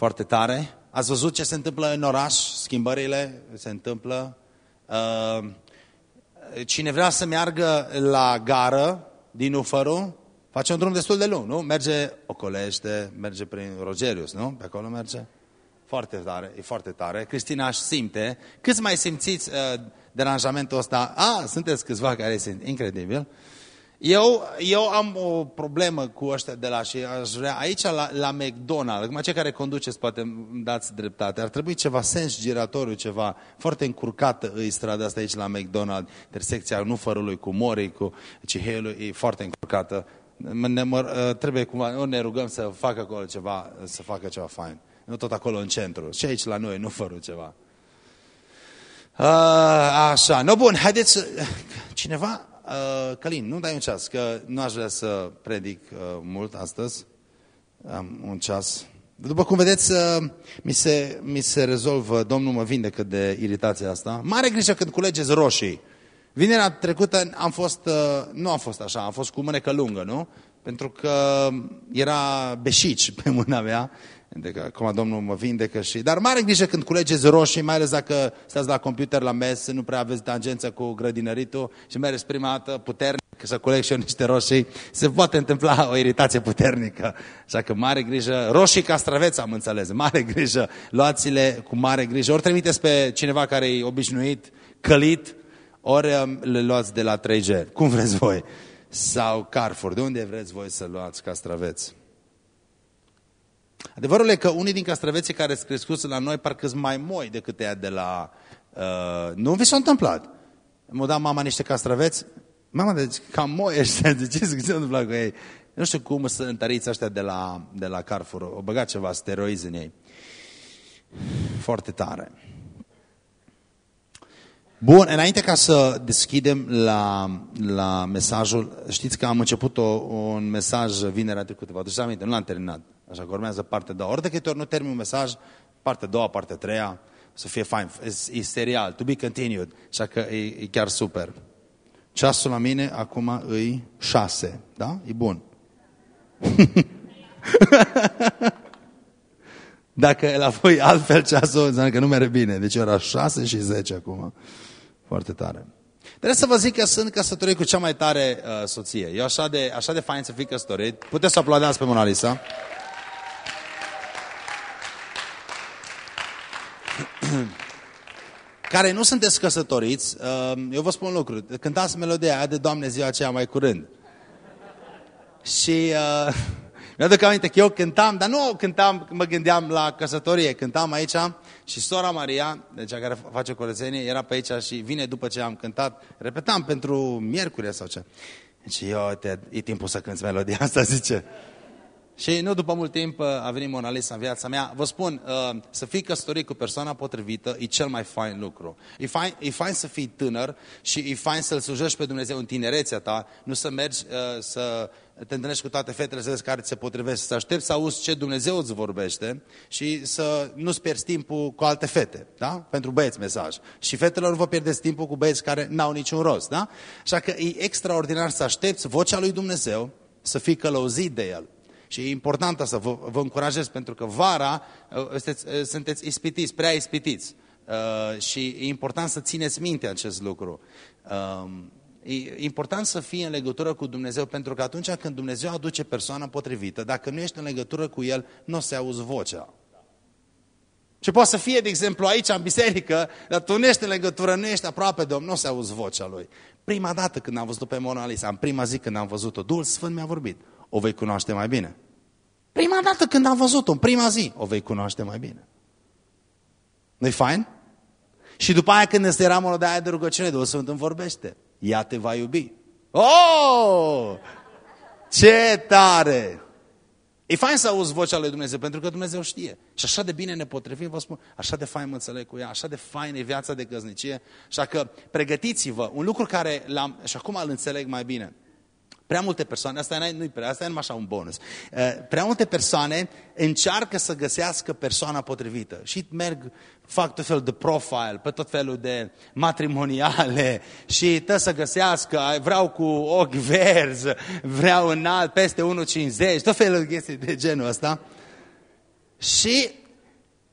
Foarte tare. Ați văzut ce se întâmplă în oraș? Schimbările se întâmplă. Uh, cine vrea să meargă la gară din Ufăru, face un drum destul de lung, nu? Merge, ocolește, merge prin Rogerius, nu? Pe acolo merge. Foarte tare, e foarte tare. Cristina își simte. Câți mai simțiți uh, deranjamentul ăsta? A, sunteți câțiva care simt. Incredibil. Eu, eu am o problemă cu ăștia de la și aș vrea, aici la, la McDonald's, acum cei care conduceți poate îmi dați dreptate, ar trebui ceva sens giratoriu, ceva foarte încurcată îi strada asta aici la McDonald's, intersecția nu fărului cu Mori, cu Ciheiului, e foarte încurcată. Ne, mă, trebuie cumva, ne rugăm să facă acolo ceva, să facă ceva fain. Nu tot acolo în centru. Și aici la noi, nu fără ceva. A, așa, no bun, haideți, cineva, uh, Călin, nu dai un ceas, că nu aș vrea să predic uh, mult astăzi. Am un ceas. După cum vedeți, uh, mi, se, mi se rezolvă, Domnul mă vindecă de iritația asta. Mare grijă când culegeți roșii. Vinerea trecută am fost, uh, nu am fost așa, am fost cu mânecă lungă, nu? Pentru că era beșici pe mâna mea Adică, acum Domnul mă vindecă și... Dar mare grijă când culegeți roșii, mai ales dacă stați la computer la mes, nu prea aveți tangență cu grădinăritul și mergeți prima dată puternic să culeg și eu niște roșii, se poate întâmpla o iritație puternică. Așa că mare grijă, roșii castraveți am înțeles, mare grijă, luați-le cu mare grijă. Ori trimiteți pe cineva care e obișnuit, călit, ori um, le luați de la 3G, cum vreți voi. Sau Carrefour, de unde vreți voi să luați castraveți? Adevărul e că unii din castraveții care sunt crescuți la noi parcă sunt mai moi decât ea de la... Uh, nu vi s-a întâmplat. M-a dat mama niște castraveți. Mama, deci cam moi ăștia, de ce se întâmplă cu ei? Nu știu cum sunt întăriți ăștia de la, de la Carrefour. O băgat ceva steroizi în ei. Foarte tare. Bun, înainte ca să deschidem la, la mesajul, știți că am început o, un mesaj vinerea trecută, vă aduceți aminte, nu l-am terminat. Așa că urmează partea a doua. Ori de câte ori nu termin un mesaj, partea a doua, partea a treia, să fie fain. E, e serial, to be continued. Așa că e, e chiar super. Ceasul la mine acum e șase, da? E bun. Dacă la voi altfel ceasul, înseamnă că nu merge bine. Deci era șase și zece acum. Foarte tare. Trebuie să vă zic că sunt căsătorit cu cea mai tare uh, soție. E așa de, așa de fain să fii căsătorit. Puteți să aplaudați pe Mona Lisa. care nu sunteți căsătoriți, uh, eu vă spun un lucru. Cântați melodia aia de Doamne ziua aceea mai curând. Și uh, mi-aduc aminte că eu cântam, dar nu cântam, mă gândeam la căsătorie, cântam aici și sora Maria, de cea care face curățenie, era pe aici și vine după ce am cântat, repetam pentru miercuri sau ce. Și eu, te, e timpul să cânți melodia asta, zice. Și nu după mult timp uh, a venit Mona Lisa în viața mea. Vă spun, uh, să fii căsătorit cu persoana potrivită e cel mai fain lucru. E fain, e fain să fii tânăr și e fain să-L slujești pe Dumnezeu în tinerețea ta, nu să mergi uh, să te întâlnești cu toate fetele, să vezi care ți se potrivește, să aștepți să auzi ce Dumnezeu îți vorbește și să nu-ți pierzi timpul cu alte fete, da? Pentru băieți mesaj. Și fetelor vă pierdeți timpul cu băieți care n-au niciun rost, da? Așa că e extraordinar să aștepți vocea lui Dumnezeu, să fii călăuzit de El. Și e important asta, vă, vă încurajez, pentru că vara uh, sunteți, uh, sunteți ispitiți, prea ispitiți. Uh, și e important să țineți minte acest lucru. Uh, e important să fie în legătură cu Dumnezeu, pentru că atunci când Dumnezeu aduce persoana potrivită, dacă nu ești în legătură cu El, nu o să auzi vocea. Și poate să fie, de exemplu, aici în biserică, dar tu nu ești în legătură, nu ești aproape de om, nu o să auzi vocea Lui. Prima dată când am văzut pe Mona Lisa, în prima zi când am văzut-o, Duhul Sfânt mi-a vorbit o vei cunoaște mai bine. Prima dată când am văzut-o, în prima zi, o vei cunoaște mai bine. Nu-i fain? Și după aia când este ramură de aia de rugăciune, Duhul Sfânt îmi vorbește. Ea te va iubi. Oh! Ce tare! E fain să auzi vocea lui Dumnezeu, pentru că Dumnezeu știe. Și așa de bine ne potrivim, vă spun, așa de fain mă înțeleg cu ea, așa de fain e viața de căznicie. Așa că pregătiți-vă, un lucru care l-am, și acum îl înțeleg mai bine. Prea multe persoane, asta nu-i prea, asta e numai așa un bonus. Uh, prea multe persoane încearcă să găsească persoana potrivită și merg, fac tot felul de profile, pe tot felul de matrimoniale și tă să găsească, vreau cu ochi verzi, vreau înalt, peste 1,50, tot felul de chestii de genul ăsta. Și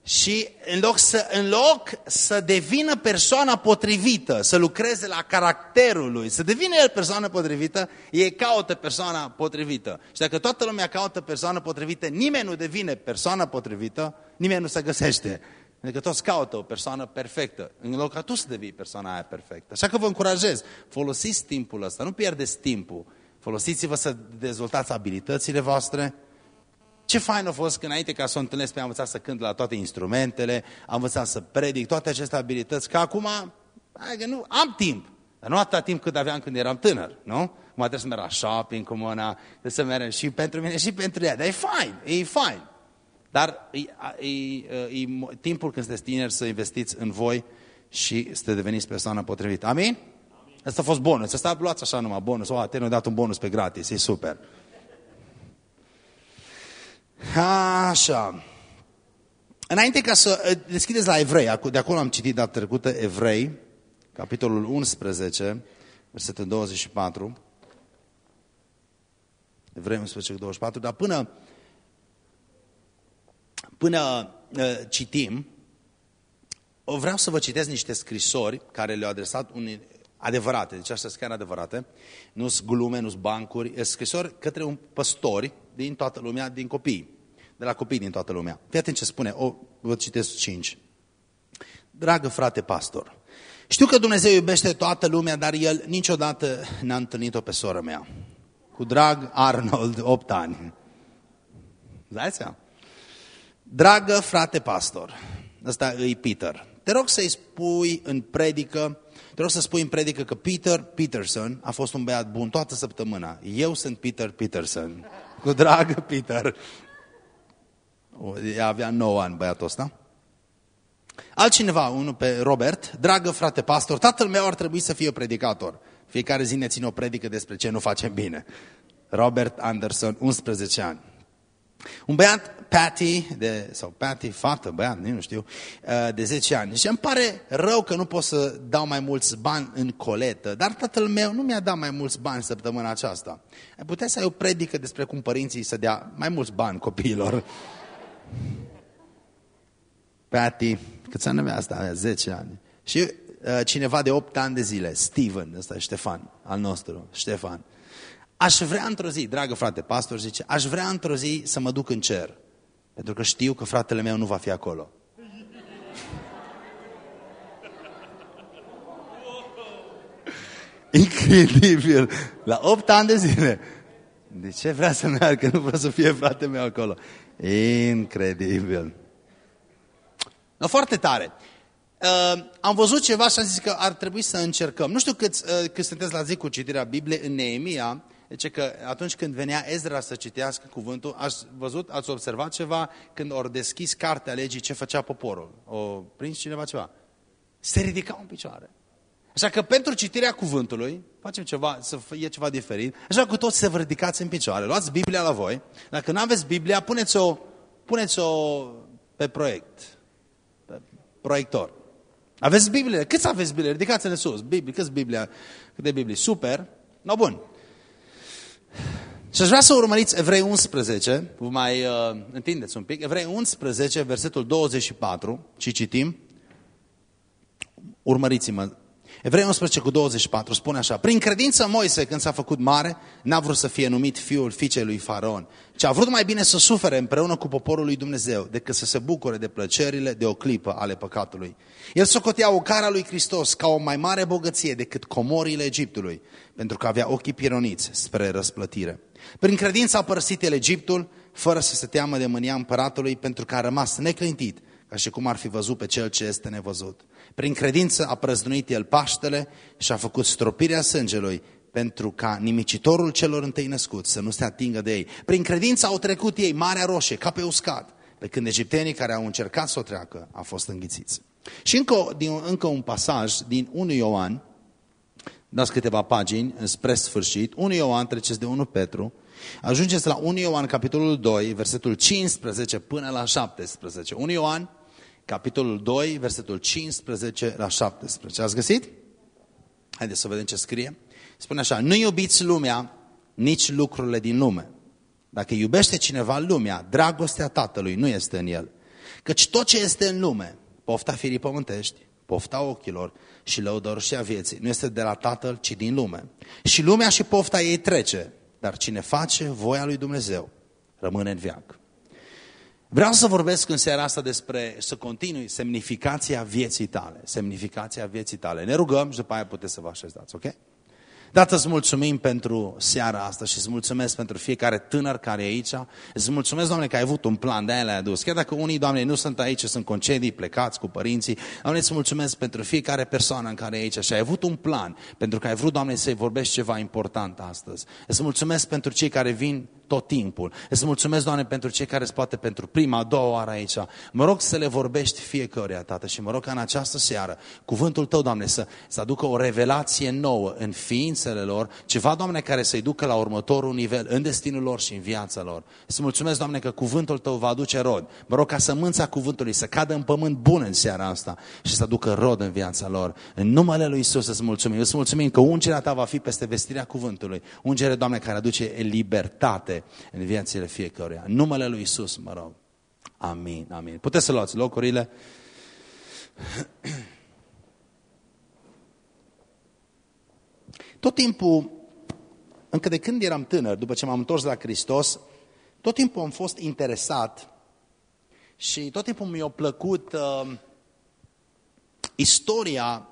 Și în loc, să, în loc să devină persoana potrivită, să lucreze la caracterul lui, să devină el persoana potrivită, ei caută persoana potrivită. Și dacă toată lumea caută persoana potrivită, nimeni nu devine persoana potrivită, nimeni nu se găsește. Adică toți caută o persoană perfectă, în loc ca tu să devii persoana aia perfectă. Așa că vă încurajez, folosiți timpul ăsta, nu pierdeți timpul. Folosiți-vă să dezvoltați abilitățile voastre, ce fain a fost când înainte ca să o întâlnesc pe am învățat să cânt la toate instrumentele, am învățat să predic, toate aceste abilități, că acum, hai că nu, am timp. Dar nu atâta timp cât aveam când eram tânăr, nu? Acum trebuie să merg la shopping cu mâna, trebuie să merg și pentru mine și pentru ea. Dar e fain, e fain. Dar e, e, e timpul când sunteți tineri să investiți în voi și să deveniți persoana potrivită. Amin? Amin. Asta a fost bonus. Asta luați așa numai bonus. O, te dat un bonus pe gratis. E super. Așa. Înainte ca să eh, deschideți la Evrei, de acolo am citit data trecută Evrei, capitolul 11, versetul 24. Evrei 11, 24, dar până, până uh, citim, vreau să vă citesc niște scrisori care le-au adresat unii adevărate, deci astea sunt chiar adevărate, nu sunt glume, nu sunt bancuri, sunt scrisori către un păstori din toată lumea, din copii, de la copii din toată lumea. Fii atent ce spune, o, vă citesc cinci. Dragă frate pastor, știu că Dumnezeu iubește toată lumea, dar El niciodată n-a întâlnit-o pe soră mea. Cu drag Arnold, 8 ani. Dai seama? Dragă frate pastor, ăsta e Peter, te rog să-i spui în predică te rog să spui în predică că Peter Peterson a fost un băiat bun toată săptămâna. Eu sunt Peter Peterson. Cu drag, Peter. Ea avea 9 ani, băiatul ăsta. Altcineva, unul pe Robert, dragă frate pastor, tatăl meu ar trebui să fie predicator. Fiecare zi ne ține o predică despre ce nu facem bine. Robert Anderson, 11 ani. Un băiat, Patty, de, sau Patty, fată, băiat, nu știu, uh, de 10 ani. Și îmi pare rău că nu pot să dau mai mulți bani în coletă, dar tatăl meu nu mi-a dat mai mulți bani săptămâna aceasta. Ai putea să ai o predică despre cum părinții să dea mai mulți bani copiilor. Patty, câți ani avea asta? Avea 10 ani. Și uh, cineva de 8 ani de zile, Steven, ăsta e Ștefan, al nostru, Ștefan. Aș vrea într-o zi, dragă frate pastor, zice, aș vrea într-o zi să mă duc în cer. Pentru că știu că fratele meu nu va fi acolo. Incredibil! La 8 ani de zile. De ce vrea să meargă? Nu vrea să fie frate meu acolo. Incredibil. No, foarte tare. Uh, am văzut ceva și am zis că ar trebui să încercăm. Nu știu cât, uh, cât sunteți la zi cu citirea Bibliei în Neemia, deci că atunci când venea Ezra să citească cuvântul, ați văzut, ați observat ceva când ori deschis cartea legii, ce făcea poporul? O prins cineva ceva? Se ridica în picioare. Așa că pentru citirea cuvântului, facem ceva, să fie ceva diferit, așa că toți să vă ridicați în picioare, luați Biblia la voi, dacă nu aveți Biblia, puneți-o puneți -o pe proiect, pe proiector. Aveți Biblie? Câți aveți Biblie? Ridicați-le sus. Biblie, câți Biblia? Câte Biblie? Super. No, bun. Și aș vrea să urmăriți Evrei 11, vă mai uh, întindeți un pic, Evrei 11, versetul 24, și citim, urmăriți-mă, Evrei 11 cu 24 spune așa, prin credință Moise, când s-a făcut mare, n-a vrut să fie numit fiul fiicei lui Faraon, ci a vrut mai bine să sufere împreună cu poporul lui Dumnezeu, decât să se bucure de plăcerile de o clipă ale păcatului. El socotea o cara lui Hristos ca o mai mare bogăție decât comorile Egiptului, pentru că avea ochii pironiți spre răsplătire. Prin credință a părăsit el Egiptul, fără să se teamă de mânia împăratului, pentru că a rămas neclintit, ca și cum ar fi văzut pe cel ce este nevăzut. Prin credință a prăznuit el Paștele și a făcut stropirea sângelui, pentru ca nimicitorul celor întâi născuți să nu se atingă de ei. Prin credință au trecut ei Marea Roșie, ca pe uscat, pe când egiptenii care au încercat să o treacă au fost înghițiți. Și încă, din, încă un pasaj din 1 Ioan, dați câteva pagini spre sfârșit, 1 Ioan, treceți de 1 Petru, ajungeți la 1 Ioan, capitolul 2, versetul 15 până la 17. 1 Ioan, capitolul 2, versetul 15 la 17. Ați găsit? Haideți să vedem ce scrie. Spune așa, nu iubiți lumea, nici lucrurile din lume. Dacă iubește cineva lumea, dragostea Tatălui nu este în el. Căci tot ce este în lume, pofta firii pământești, pofta ochilor și lăudăroșia vieții, nu este de la Tatăl, ci din lume. Și lumea și pofta ei trece, dar cine face voia lui Dumnezeu rămâne în viac. Vreau să vorbesc în seara asta despre, să continui semnificația vieții tale. Semnificația vieții tale. Ne rugăm și după aia puteți să vă așezați, ok? Dată îți mulțumim pentru seara asta și îți mulțumesc pentru fiecare tânăr care e aici. Îți mulțumesc, Doamne, că ai avut un plan, de aia l-ai adus. Chiar dacă unii, Doamne, nu sunt aici, sunt concedii, plecați cu părinții, Doamne, îți mulțumesc pentru fiecare persoană în care e aici și ai avut un plan, pentru că ai vrut, Doamne, să-i vorbești ceva important astăzi. Îți mulțumesc pentru cei care vin tot timpul. Îți mulțumesc, Doamne, pentru cei care poate pentru prima, a doua oară aici. Mă rog să le vorbești fiecăruia, Tată, și mă rog ca în această seară, cuvântul Tău, Doamne, să, să aducă o revelație nouă în ființele lor, ceva, Doamne, care să-i ducă la următorul nivel, în destinul lor și în viața lor. Îți mulțumesc, Doamne, că cuvântul Tău va aduce rod. Mă rog ca sămânța cuvântului să cadă în pământ bun în seara asta și să aducă rod în viața lor. În numele Lui Isus îți mulțumim. Îți mulțumim că ungerea Ta va fi peste vestirea cuvântului. Ungere, Doamne, care aduce libertate în viețile fiecăruia. În numele Lui Isus, mă rog. Amin, amin. Puteți să luați locurile. Tot timpul, încă de când eram tânăr, după ce m-am întors la Hristos, tot timpul am fost interesat și tot timpul mi-a plăcut uh, istoria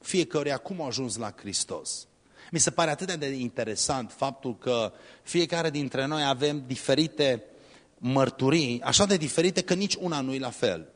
fiecăruia cum a ajuns la Hristos. Mi se pare atât de interesant faptul că fiecare dintre noi avem diferite mărturii, așa de diferite că nici una nu e la fel.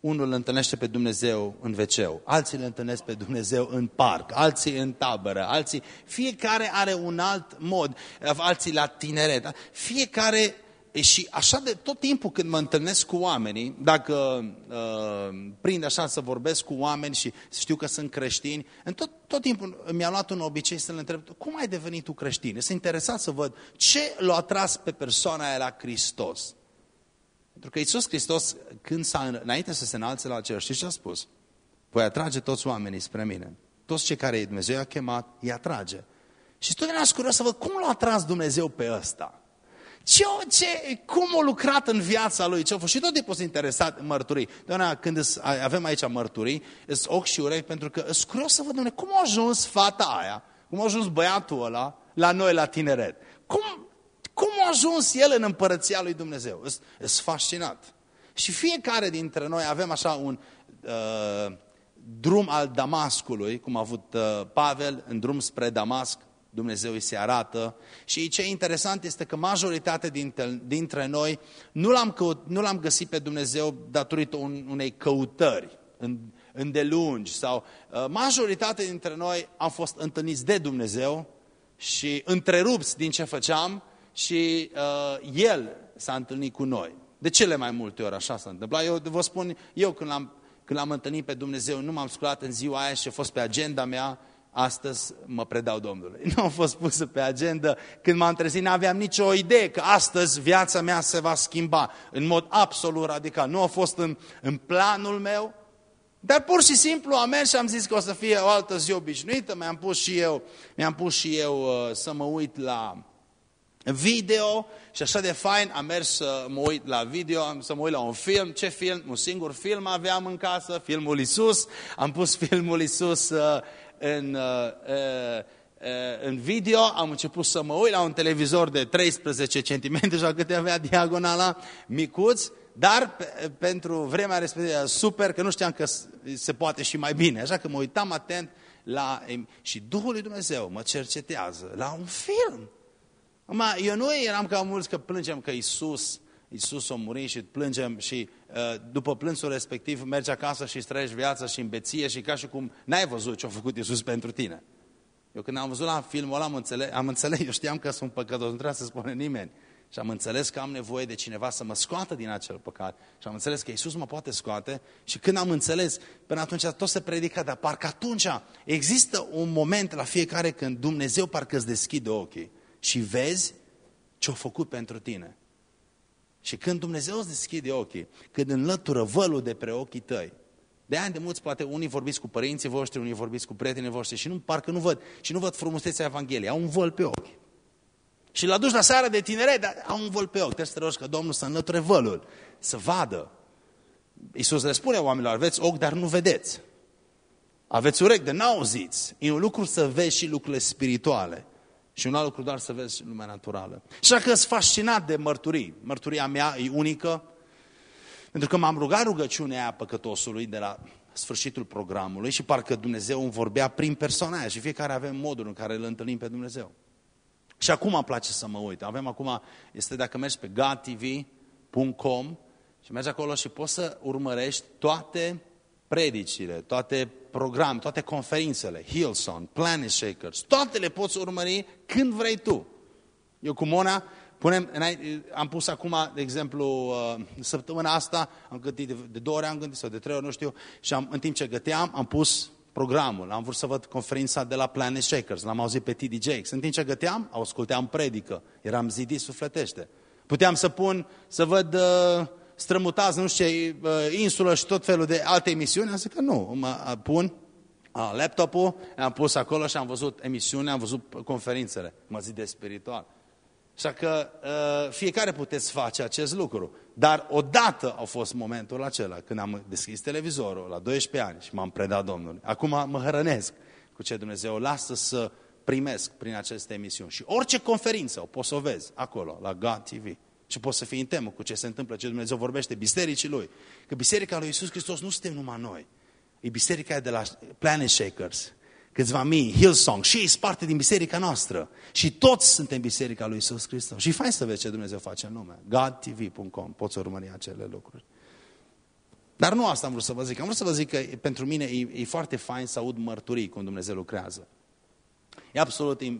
Unul îl întâlnește pe Dumnezeu în veceu, alții îl întâlnesc pe Dumnezeu în parc, alții în tabără, alții... Fiecare are un alt mod, alții la tineret. Fiecare și așa de tot timpul când mă întâlnesc cu oamenii, dacă uh, prind așa să vorbesc cu oameni și știu că sunt creștini, în tot, tot timpul mi-a luat un obicei să le întreb, cum ai devenit tu creștin? Sunt interesat să văd ce l-a atras pe persoana aia la Hristos. Pentru că Iisus Hristos, când s-a, înainte să se înalțe la cer, știți ce a spus? Voi atrage toți oamenii spre mine. Toți cei care Dumnezeu i-a chemat, îi atrage. Și totdeauna sunt curios să văd cum l-a atras Dumnezeu pe ăsta. Ce, ce, cum a lucrat în viața lui, ce a fost. Și tot timpul sunt interesat în mărturii. Doamne, când avem aici mărturii, sunt ochi și urechi, pentru că sunt curios să văd, doamne, cum a ajuns fata aia, cum a ajuns băiatul ăla la noi, la tineret. Cum, cum a ajuns el în împărăția lui Dumnezeu? Sunt fascinat. Și fiecare dintre noi avem așa un uh, drum al Damascului, cum a avut uh, Pavel în drum spre Damasc, Dumnezeu îi se arată. Și ce e interesant este că majoritatea dintre, dintre noi nu l-am, nu l-am găsit pe Dumnezeu datorită un, unei căutări îndelungi sau uh, majoritatea dintre noi am fost întâlniți de Dumnezeu și întrerupți din ce făceam și uh, El s-a întâlnit cu noi. De cele mai multe ori așa s-a întâmplat. Eu vă spun, eu când l-am, când l-am întâlnit pe Dumnezeu, nu m-am sculat în ziua aia și a fost pe agenda mea astăzi mă predau Domnului. Nu a fost pusă pe agenda. Când m-am trezit, nu aveam nicio idee că astăzi viața mea se va schimba în mod absolut radical. Nu a fost în, în planul meu, dar pur și simplu am mers și am zis că o să fie o altă zi obișnuită. Mi-am pus și eu, mi-am pus și eu uh, să mă uit la video și așa de fain am mers să mă uit la video, să mă uit la un film. Ce film? Un singur film aveam în casă, filmul Isus. Am pus filmul Isus uh, în, uh, uh, uh, în video, am început să mă uit la un televizor de 13 cm, așa câte avea diagonala, micuț, dar pe, pentru vremea respectivă super, că nu știam că se poate și mai bine. Așa că mă uitam atent la... Și Duhul lui Dumnezeu mă cercetează la un film. Acum, eu nu eram ca mulți că plângem că Isus, Isus a murit și plângem și uh, după plânsul respectiv mergi acasă și trăiești viața și în beție și ca și cum n-ai văzut ce a făcut Isus pentru tine. Eu când am văzut la filmul ăla am înțeles, am înțeles eu știam că sunt păcătos, nu trebuia să spune nimeni. Și am înțeles că am nevoie de cineva să mă scoată din acel păcat. Și am înțeles că Isus mă poate scoate. Și când am înțeles, până atunci tot se predică, dar parcă atunci există un moment la fiecare când Dumnezeu parcă îți deschide ochii și vezi ce-a făcut pentru tine. Și când Dumnezeu îți deschide ochii, când înlătură vălul de pre ochii tăi, de ani de mulți, poate unii vorbiți cu părinții voștri, unii vorbiți cu prietenii voștri și nu, parcă nu văd, și nu văd frumusețea Evangheliei, au un văl pe ochi. Și l-a dus la seara de tineret, dar au un văl pe ochi. Trebuie să te rogi că Domnul să înlăture vălul, să vadă. Iisus le spune oamenilor, aveți ochi, dar nu vedeți. Aveți urechi, de n-auziți. E un lucru să vezi și lucrurile spirituale. Și un alt lucru doar să vezi lumea naturală. Și dacă sunt fascinat de mărturii, mărturia mea e unică, pentru că m-am rugat rugăciunea aia păcătosului de la sfârșitul programului și parcă Dumnezeu îmi vorbea prin persoana aia și fiecare avem modul în care îl întâlnim pe Dumnezeu. Și acum îmi place să mă uit. Avem acum, este dacă mergi pe gatv.com și mergi acolo și poți să urmărești toate predicile, toate programe, toate conferințele, Hillsong, Planet Shakers, toate le poți urmări când vrei tu. Eu cu Mona punem, am pus acum, de exemplu, uh, săptămâna asta, am gândit de două ori, am gândit, sau de trei ori, nu știu, și am, în timp ce găteam, am pus programul. Am vrut să văd conferința de la Planet Shakers, l-am auzit pe T.D. Jakes. În timp ce găteam, asculteam predică, eram zidit sufletește. Puteam să pun, să văd uh, strămutați, nu știu ce, uh, insulă și tot felul de alte emisiuni. Am zis că nu, mă pun laptopul, am pus acolo și am văzut emisiunea, am văzut conferințele. Mă zic de spiritual. Așa că uh, fiecare puteți face acest lucru. Dar odată a fost momentul acela când am deschis televizorul la 12 ani și m-am predat Domnului. Acum mă hrănesc cu ce Dumnezeu lasă să primesc prin aceste emisiuni. Și orice conferință o poți să o vezi acolo, la God TV. Și poți să fii în temă cu ce se întâmplă, ce Dumnezeu vorbește bisericii Lui. Că biserica lui Iisus Hristos nu suntem numai noi. E biserica de la Planet Shakers, câțiva mii, Hillsong, și ei parte din biserica noastră. Și toți suntem biserica lui Iisus Hristos. Și fain să vezi ce Dumnezeu face în lume. GodTV.com, poți urmări acele lucruri. Dar nu asta am vrut să vă zic. Am vrut să vă zic că pentru mine e, e foarte fain să aud mărturii cum Dumnezeu lucrează. E absolut uh,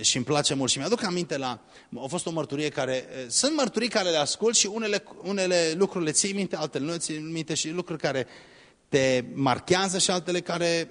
și îmi place mult. Și mi-aduc aminte la... A fost o mărturie care... Uh, sunt mărturii care le ascult și unele, unele lucruri le ții minte, altele nu le ții minte și lucruri care te marchează și altele care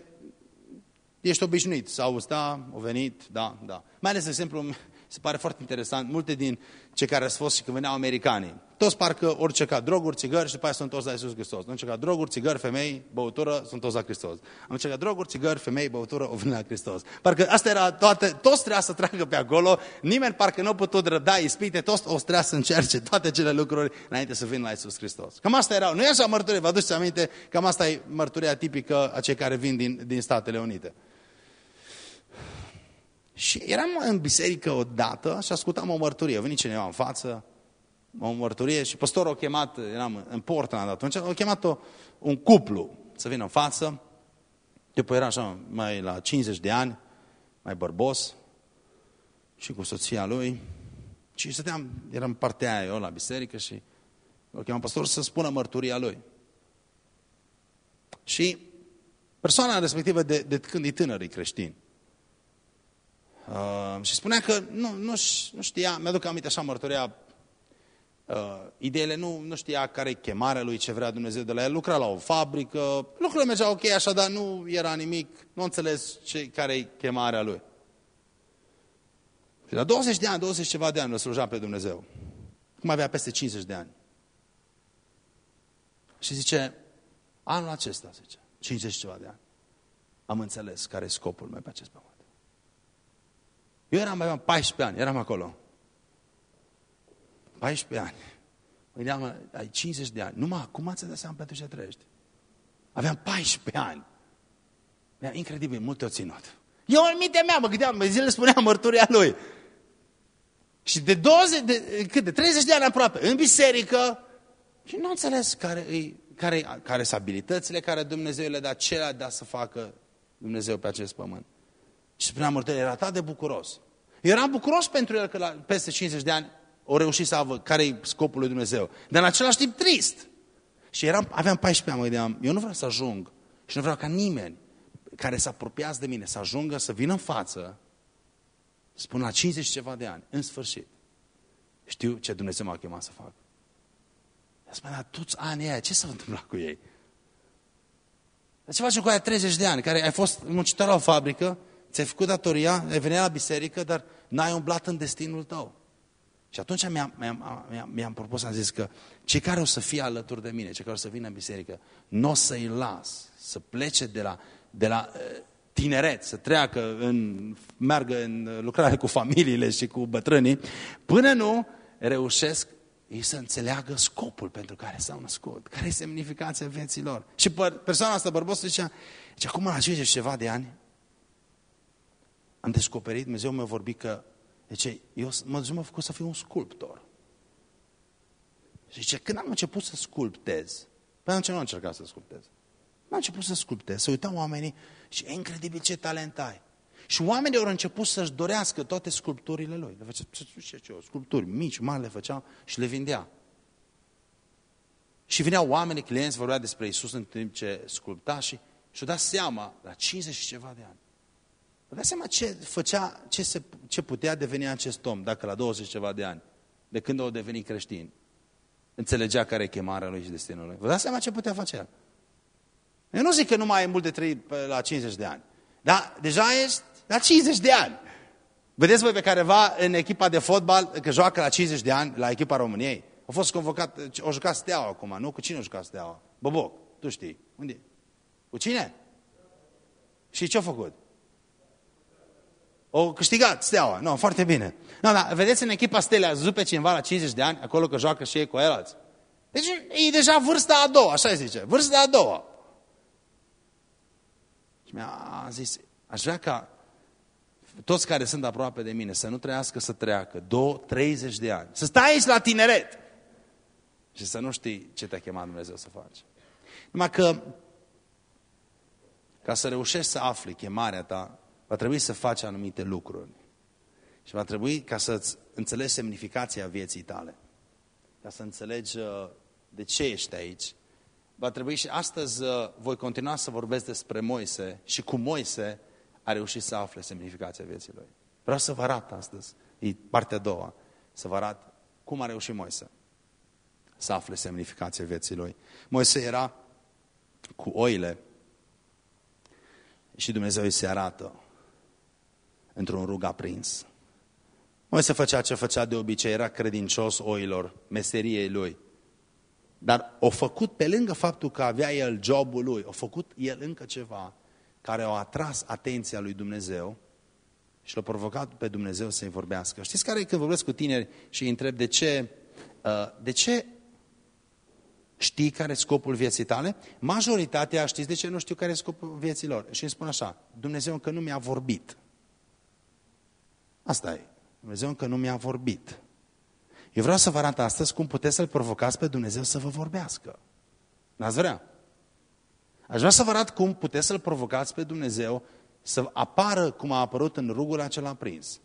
ești obișnuit. Sau da, au venit, da, da. Mai ales, de exemplu, se pare foarte interesant, multe din cei care au fost și când veneau americanii, toți parcă orice ca droguri, țigări și după aceea sunt toți la Iisus Hristos. Nu ca droguri, țigări, femei, băutură, sunt toți la Hristos. Am ca droguri, țigări, femei, băutură, o venit la Hristos. Parcă asta era toate, toți trebuia să treacă pe acolo, nimeni parcă nu a putut răbda ispite, toți o trebuia să încerce toate cele lucruri înainte să vină la Iisus Hristos. Cam asta era, nu e așa mărturie, vă aduceți aminte, cam asta e mărturia tipică a cei care vin din, din Statele Unite. Și eram în biserică odată și ascultam o mărturie. A venit cineva în față, o mărturie și păstorul a chemat, eram în Portland atunci, a chemat -o, un cuplu să vină în față. După era așa mai la 50 de ani, mai bărbos și cu soția lui. Și stăteam, eram partea aia eu la biserică și o chemat păstorul să spună mărturia lui. Și persoana respectivă de, de când e tânăr, e creștin. Uh, și spunea că nu, nu, nu știa, mi-aduc aminte așa mărturia, uh, ideile nu, nu știa care e chemarea lui, ce vrea Dumnezeu de la el, lucra la o fabrică, lucrurile mergeau ok așa, dar nu era nimic, nu înțeles ce, care e chemarea lui. Și la 20 de ani, 20 ceva de ani, îl sluja pe Dumnezeu. Cum avea peste 50 de ani. Și zice, anul acesta, zice, 50 ceva de ani, am înțeles care e scopul meu pe acest pământ. Eu eram, aveam 14 ani, eram acolo. 14 ani. Gândeam, ai 50 de ani. Numai acum ți dat seama pentru ce trăiești. Aveam 14 ani. Era incredibil, mult o ținut. Eu în mintea mea mă gândeam, zile spunea mărturia lui. Și de 20, de, cât, de 30 de ani aproape, în biserică, și nu înțeles care, care, care sunt abilitățile care Dumnezeu le da, ce le-a dat să facă Dumnezeu pe acest pământ. Și spunea mărturia, era atât de bucuros. Eram bucuros pentru el că la peste 50 de ani o reușit să avă care e scopul lui Dumnezeu. Dar în același timp trist. Și eram, aveam 14 ani, mă gândeam, eu nu vreau să ajung și nu vreau ca nimeni care s-a apropiat de mine să ajungă să vină în față, spun la 50 ceva de ani, în sfârșit. Știu ce Dumnezeu m-a chemat să fac. Spune, dar toți anii aia, ce s-a întâmplat cu ei? Dar ce facem cu aia 30 de ani, care ai fost muncitor la o fabrică, ți-ai făcut datoria, ai venit la biserică, dar n-ai umblat în destinul tău. Și atunci mi-am, mi-am, mi-am, mi-am propus, am zis că cei care o să fie alături de mine, cei care o să vină în biserică, nu o să-i las să plece de la, de la uh, tineret, să treacă, în, meargă în lucrare cu familiile și cu bătrânii, până nu reușesc ei să înțeleagă scopul pentru care s-au născut, care e semnificația vieții lor. Și persoana asta, bărbosul, zicea, zice, acum la 50 ceva de ani, am descoperit, Dumnezeu mi-a vorbit că, zice, eu mă, m-a făcut să fiu un sculptor. Și zice, când am început să sculptez, păi ce nu am încercat să sculptez. Am început să sculptez, să uităm oamenii și e incredibil ce talent ai. Și oamenii au început să-și dorească toate sculpturile lui. Le făcea, ce, ce, sculpturi mici, mari le făceau și le vindea. Și veneau oameni, clienți, vorbea despre Isus în timp ce sculpta și și-o dat seama, la 50 și ceva de ani, Vă dați seama ce făcea, ce, se, ce putea deveni acest om dacă la 20 ceva de ani, de când au devenit creștin, înțelegea care e chemarea lui și destinul lui. Vă dați seama ce putea face el? Eu nu zic că nu mai e mult de trei la 50 de ani, dar deja ești la 50 de ani. Vedeți voi pe careva în echipa de fotbal că joacă la 50 de ani la echipa României? A fost convocat, o jucat Steaua acum, nu? Cu cine o jucat Steaua? Boboc, tu știi. Unde? Cu cine? Și ce a făcut? O câștigat Steaua. Nu, foarte bine. Nu, dar vedeți în echipa Stelea, ați pe cineva la 50 de ani, acolo că joacă și ei cu el Deci e deja vârsta a doua, așa zice, vârsta a doua. Și mi-a zis, aș vrea ca toți care sunt aproape de mine să nu trăiască să treacă două, 30 de ani. Să stai aici la tineret și să nu știi ce te-a chemat Dumnezeu să faci. Numai că ca să reușești să afli chemarea ta, va trebui să faci anumite lucruri. Și va trebui ca să înțelegi semnificația vieții tale. Ca să înțelegi uh, de ce ești aici. Va trebui și astăzi uh, voi continua să vorbesc despre Moise și cu Moise a reușit să afle semnificația vieții lui. Vreau să vă arăt astăzi, e partea a doua, să vă arăt cum a reușit Moise să afle semnificația vieții lui. Moise era cu oile și Dumnezeu îi se arată într-un rug aprins. Moise făcea ce făcea de obicei, era credincios oilor, meseriei lui. Dar o făcut pe lângă faptul că avea el jobul lui, o făcut el încă ceva care a atras atenția lui Dumnezeu și l-a provocat pe Dumnezeu să-i vorbească. Știți care e când vorbesc cu tineri și îi întreb de ce, uh, de ce știi care e scopul vieții tale? Majoritatea știți de ce nu știu care e scopul vieții lor. Și îmi spun așa, Dumnezeu încă nu mi-a vorbit. Asta e. Dumnezeu încă nu mi-a vorbit. Eu vreau să vă arăt astăzi cum puteți să-L provocați pe Dumnezeu să vă vorbească. N-ați vrea? Aș vrea să vă arăt cum puteți să-L provocați pe Dumnezeu să apară cum a apărut în rugul acela prins,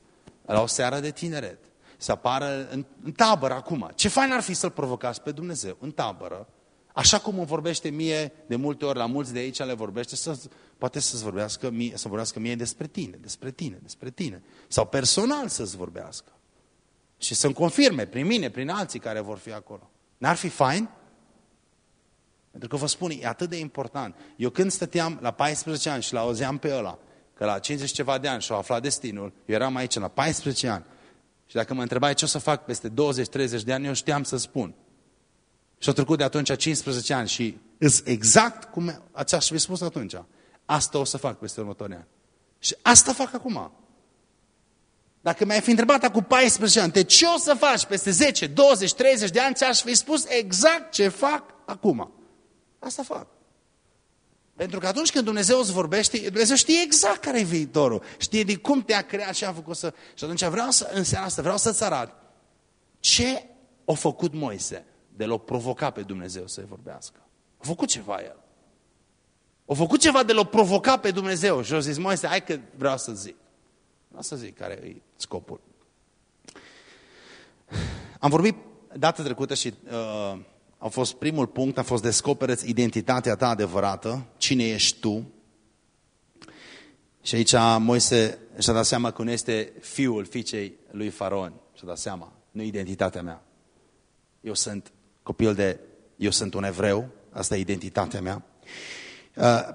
la o seară de tineret, să apară în, în tabără acum. Ce fain ar fi să-L provocați pe Dumnezeu în tabără, așa cum îmi vorbește mie de multe ori, la mulți de aici le vorbește, să poate să-ți vorbească mie, să vorbească mie despre tine, despre tine, despre tine. Sau personal să-ți vorbească. Și să-mi confirme prin mine, prin alții care vor fi acolo. N-ar fi fain? Pentru că vă spun, e atât de important. Eu când stăteam la 14 ani și l-auzeam pe ăla, că la 50 ceva de ani și-au aflat destinul, eu eram aici la 14 ani. Și dacă mă întrebai ce o să fac peste 20-30 de ani, eu știam să spun. Și au trecut de atunci 15 ani și îs exact cum ați fi spus atunci. Asta o să fac peste următorii ani. Și asta fac acum. Dacă mi-ai fi întrebat cu 14 ani, de ce o să faci peste 10, 20, 30 de ani, ți-aș fi spus exact ce fac acum. Asta fac. Pentru că atunci când Dumnezeu îți vorbește, Dumnezeu știe exact care e viitorul. Știe de cum te-a creat și a făcut să... Și atunci vreau să, în seara asta, vreau să-ți arăt ce a făcut Moise de l-a provoca pe Dumnezeu să-i vorbească. A făcut ceva el. A făcut ceva de l-a provoca pe Dumnezeu și a zis, Moise, hai că vreau să zic. Vreau să zic care e scopul. Am vorbit data trecută și uh, a fost primul punct, a fost descoperă identitatea ta adevărată, cine ești tu. Și aici Moise și-a dat seama că nu este fiul fiicei lui Faron. Și-a dat seama, nu identitatea mea. Eu sunt copil de, eu sunt un evreu, asta e identitatea mea. Uh,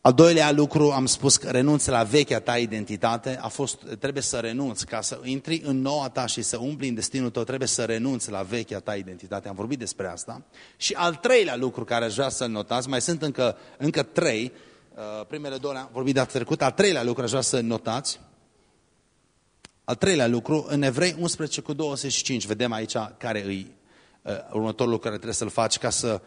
al doilea lucru, am spus că renunți la vechea ta identitate, a fost, trebuie să renunți, ca să intri în noua ta și să umpli în destinul tău, trebuie să renunți la vechea ta identitate. Am vorbit despre asta. Și al treilea lucru care aș vrea să-l notați, mai sunt încă, încă trei, uh, primele două am vorbit data trecută, al treilea lucru aș vrea să notați, al treilea lucru, în Evrei 11 cu 25, vedem aici care îi următorul lucru care trebuie să-l faci ca să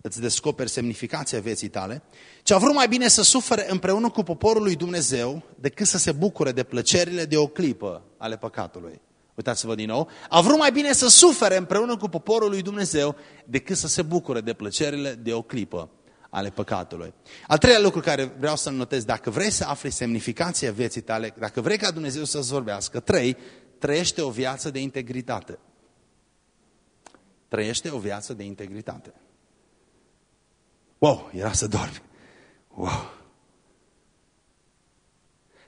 îți descoperi semnificația vieții tale, ci a vrut mai bine să sufere împreună cu poporul lui Dumnezeu decât să se bucure de plăcerile de o clipă ale păcatului. Uitați-vă din nou. A vrut mai bine să sufere împreună cu poporul lui Dumnezeu decât să se bucure de plăcerile de o clipă ale păcatului. Al treilea lucru care vreau să-l notez, dacă vrei să afli semnificația vieții tale, dacă vrei ca Dumnezeu să-ți vorbească, trei, trăiește o viață de integritate. Trăiește o viață de integritate. Wow, era să dormi. Wow.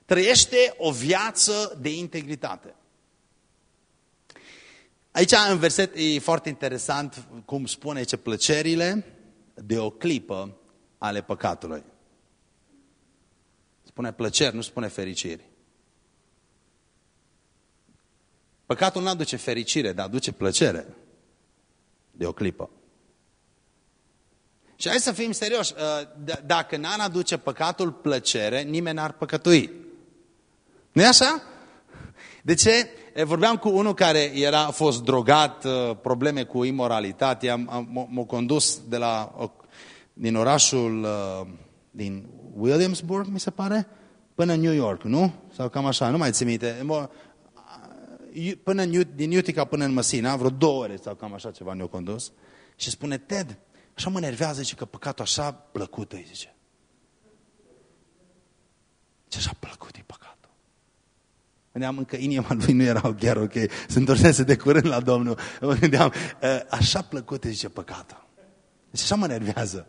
Trăiește o viață de integritate. Aici în verset e foarte interesant cum spune ce plăcerile de o clipă ale păcatului. Spune plăceri, nu spune fericiri. Păcatul nu aduce fericire, dar aduce plăcere de o clipă. Și hai să fim serioși, uh, dacă n-ar aduce păcatul plăcere, nimeni n-ar păcătui. nu e așa? De ce? Vorbeam cu unul care era, a fost drogat, uh, probleme cu imoralitatea, m-a condus de la, din orașul uh, din Williamsburg, mi se pare, până în New York, nu? Sau cam așa, nu mai țin minte. Până în, din Utica până în Măsina, vreo două ore sau cam așa ceva ne-a condus. Și spune, Ted, așa mă nervează, zice, că păcatul așa plăcut îi zice. Ce așa plăcut e păcatul. Gândeam încă inima lui nu era chiar ok. Se întorsese de curând la Domnul. Mă gândeam, ă, așa plăcut îi zice păcatul. Deci așa mă nervează.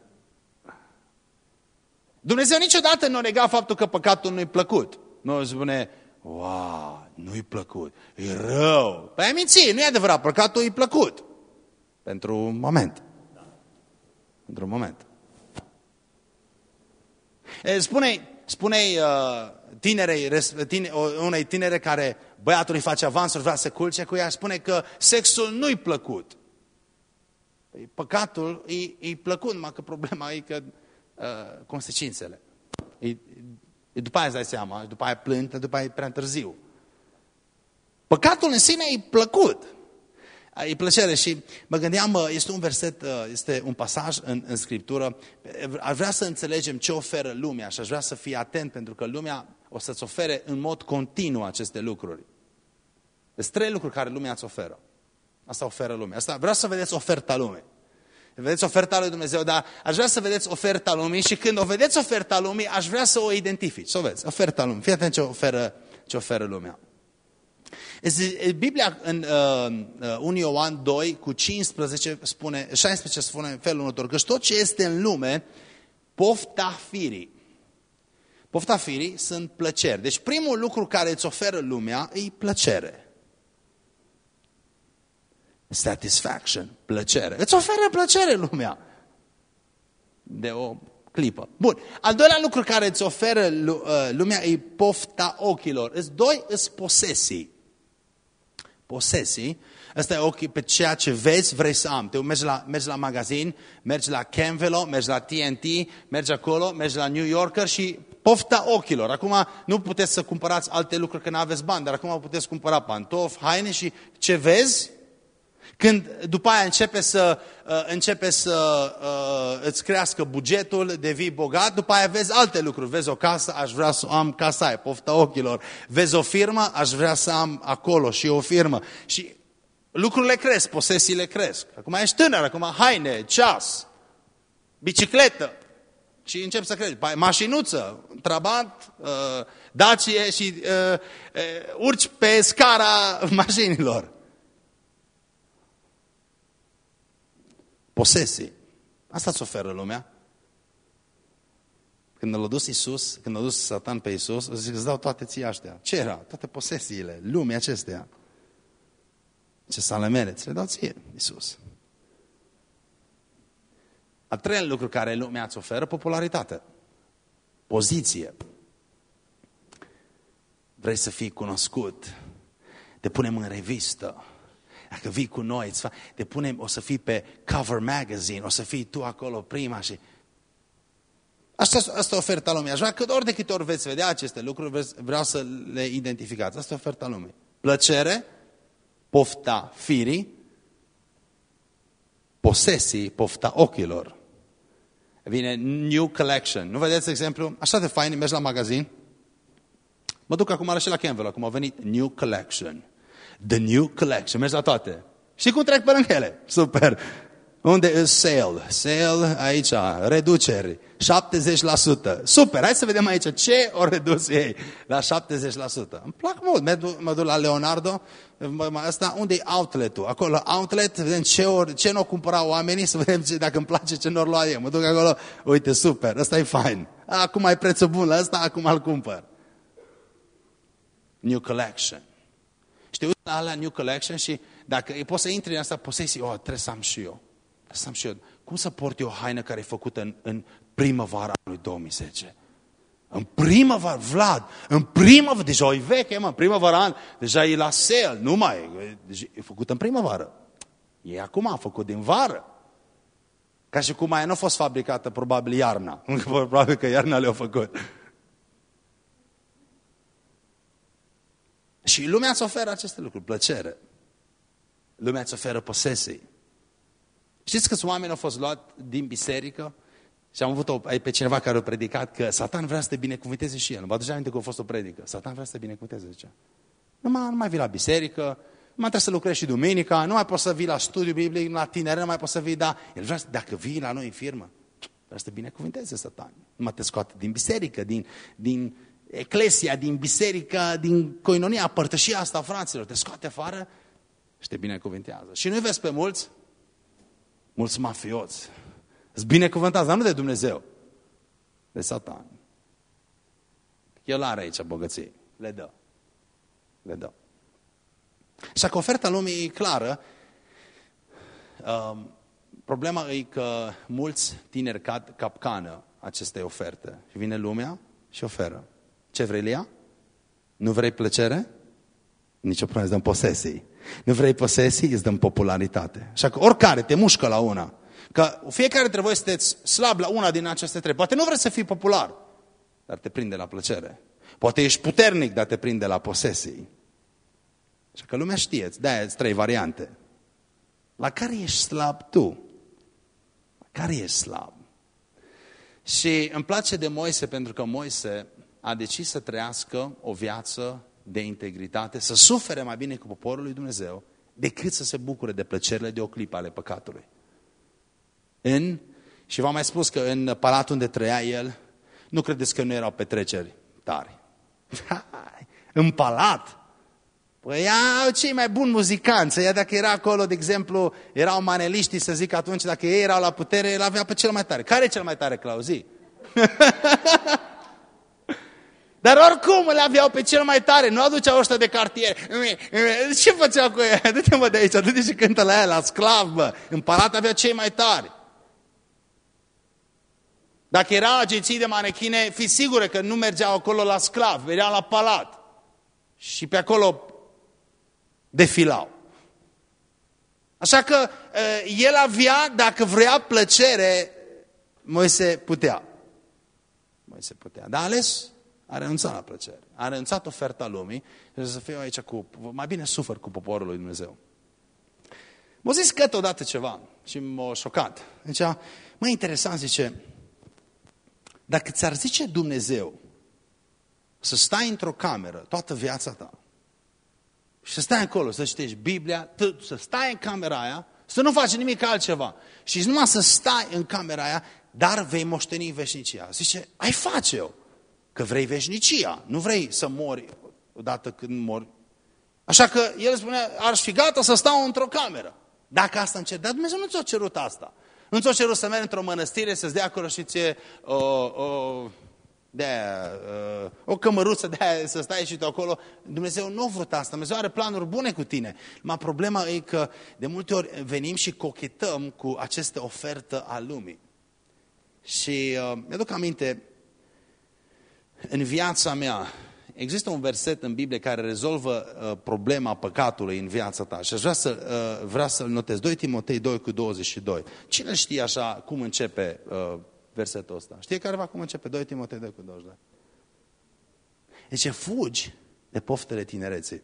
Dumnezeu niciodată nu nega faptul că păcatul nu-i plăcut. Nu spune, wow, nu-i plăcut, e rău. Păi ai mințit, nu e adevărat, păcatul e plăcut. Pentru un moment într-un moment. Spune, spune uh, tinerei, tine, unei tinere care băiatul îi face avansuri, vrea să culce cu ea, spune că sexul nu-i plăcut. Păi, păcatul e, e plăcut, numai că problema e că uh, consecințele. E, e, după aia îți dai seama, după aia plântă, după aia e prea târziu. Păcatul în sine e plăcut. E plăcere și mă gândeam, este un verset, este un pasaj în, în Scriptură, aș vrea să înțelegem ce oferă lumea și aș vrea să fii atent pentru că lumea o să-ți ofere în mod continuu aceste lucruri. Sunt trei lucruri care lumea îți oferă. Asta oferă lumea. Asta, vreau să vedeți oferta lumii. Vedeți oferta lui Dumnezeu, dar aș vrea să vedeți oferta lumii și când o vedeți oferta lumii, aș vrea să o identifici. Să o vezi, oferta lumii. Fii atent ce oferă, ce oferă lumea. Biblia în uh, 1 uh, Ioan 2 cu 15 spune, 16 spune în felul următor, că tot ce este în lume, pofta firii. Pofta firii sunt plăceri. Deci primul lucru care îți oferă lumea e plăcere. Satisfaction, plăcere. Îți oferă plăcere lumea. De o clipă. Bun. Al doilea lucru care îți oferă uh, lumea e pofta ochilor. Îți doi îți posesii posesii, ăsta e ochii pe ceea ce vezi, vrei să am. Te mergi la, mergi la magazin, mergi la Canvelo, mergi la TNT, mergi acolo, mergi la New Yorker și pofta ochilor. Acum nu puteți să cumpărați alte lucruri că nu aveți bani, dar acum puteți cumpăra pantofi, haine și ce vezi, când după aia începe să, uh, începe să uh, îți crească bugetul, devii bogat, după aia vezi alte lucruri. Vezi o casă, aș vrea să am casa aia, pofta ochilor. Vezi o firmă, aș vrea să am acolo și o firmă. Și lucrurile cresc, posesiile cresc. Acum ești tânăr, acum haine, ceas, bicicletă. Și încep să crezi. Mașinuță, trabant, uh, dacie și uh, uh, urci pe scara mașinilor. Posesii. Asta îți oferă lumea. Când l-a dus Iisus, când l-a dus Satan pe Iisus, zic, îți dau toate ție aștia. Ce era? Toate posesiile, lumea acestea. Ce sale mele, ți le dau ție, Iisus. A treilea lucru care lumea îți oferă, popularitate. Poziție. Vrei să fii cunoscut. Te punem în revistă dacă vii cu noi, îți te punem, o să fii pe cover magazine, o să fii tu acolo prima și... Asta, asta e oferta lumii. Așa că ori de câte ori veți vedea aceste lucruri, vreau să le identificați. Asta e oferta lumii. Plăcere, pofta firii posesii pofta ochilor. Vine New Collection. Nu vedeți exemplu? Așa de fain, mergi la magazin. Mă duc acum și la Canville, acum a venit New Collection. The New Collection. Mergi la toate. Și cum trec pe lângă ele? Super. Unde e sale? Sale aici, reduceri, 70%. Super, hai să vedem aici ce o redus ei la 70%. Îmi plac mult, mă duc, mă duc la Leonardo, asta, unde e outlet-ul? Acolo, outlet, vedem ce, ori, ce nu o cumpăra oamenii, să vedem ce, dacă îmi place ce nu lua eu. Mă duc acolo, uite, super, ăsta e fain. Acum ai prețul bun la ăsta, acum îl cumpăr. New Collection. Știi, uite la New Collection și dacă poți să intri în asta posesie, oh, trebuie să am și eu. Trebuie să am și eu. Cum să port eu o haină care e făcută în, în primăvara lui 2010? În primăvară, Vlad, în primăvară, deja e veche, mă, în primăvară, deja e la sale, nu mai e, e făcut în primăvară. E acum, a făcut din vară. Ca și cum aia nu a fost fabricată, probabil, iarna. Probabil că iarna le-a făcut. Și lumea îți oferă aceste lucruri, plăcere. Lumea îți oferă posesii. Știți câți oameni au fost luat din biserică? Și am avut o, pe cineva care a predicat că Satan vrea să te binecuvânteze și el. Vă aduce aminte că a fost o predică. Satan vrea să te binecuvânteze, zicea. Nu mai, nu mai vii la biserică, nu mai trebuie să lucrezi și duminica, nu mai poți să vii la studiu biblic, la tinere, nu mai poți să vii, dar el vrea să, dacă vii la noi în firmă, vrea să te binecuvânteze Satan. Nu mai te scoate din biserică, din, din eclesia, din biserică, din coinonia, părtășia asta, fraților, te scoate afară și te binecuvintează. Și nu vezi pe mulți, mulți mafioți, sunt binecuvântați, dar nu de Dumnezeu, de Satan. El are aici bogății, le dă. Le dă. Și că oferta lumii e clară, um, problema e că mulți tineri cad capcană acestei oferte. Și vine lumea și oferă. Ce vrei, Lia? Nu vrei plăcere? Nici o problemă, îți dăm posesii. Nu vrei posesii, îți dăm popularitate. Așa că oricare te mușcă la una. Că fiecare trebuie să sunteți slab la una din aceste trei. Poate nu vreți să fii popular, dar te prinde la plăcere. Poate ești puternic, dar te prinde la posesii. Așa că lumea știe, de-aia trei variante. La care ești slab tu? La care ești slab? Și îmi place de Moise pentru că Moise a decis să trăiască o viață de integritate, să sufere mai bine cu poporul lui Dumnezeu, decât să se bucure de plăcerile de o clipă ale păcatului. În, și v-am mai spus că în palatul unde trăia el, nu credeți că nu erau petreceri tari. în palat. Păi iau cei mai buni muzicanți. Ea dacă era acolo, de exemplu, erau maneliștii, să zic atunci, dacă ei erau la putere, el avea pe cel mai tare. Care e cel mai tare, Clauzi? Dar oricum le aveau pe cel mai tare, nu aduceau ăștia de cartier. Ce făceau cu ei? Du-te mă de aici, du-te și cântă la ea, la sclav, bă. În palat avea cei mai tari. Dacă era agenții de manechine, fi sigură că nu mergeau acolo la sclav, mergeau la palat. Și pe acolo defilau. Așa că el avea, dacă vrea plăcere, Moise putea. Moise putea. Dar ales a renunțat la plăcere. A renunțat oferta lumii și să fiu aici cu... Mai bine sufăr cu poporul lui Dumnezeu. M-a zis că odată ceva și m-a șocat. Zicea, mai interesant, zice, dacă ți-ar zice Dumnezeu să stai într-o cameră toată viața ta și să stai acolo, să citești Biblia, să stai în camera aia, să nu faci nimic altceva și numai să stai în camera aia, dar vei moșteni veșnicia. Zice, ai face eu că vrei veșnicia, nu vrei să mori odată când mori. Așa că el spunea, ar fi gata să stau într-o cameră. Dacă asta încerc, dar Dumnezeu nu ți-a cerut asta. Nu ți-a cerut să mergi într-o mănăstire, să-ți dea acolo și ție o, o, de aia, o cămăruță de aia, să stai și tu acolo. Dumnezeu nu a vrut asta. Dumnezeu are planuri bune cu tine. Ma problema e că de multe ori venim și cochetăm cu aceste ofertă a lumii. Și uh, mi-aduc aminte, în viața mea, există un verset în Biblie care rezolvă uh, problema păcatului în viața ta și aș vrea să, uh, vrea să-l notez. 2 Timotei 2 cu 22. Cine știe așa cum începe uh, versetul ăsta? Știe careva cum începe 2 Timotei 2 cu 22? Deci fugi de poftele tinereții.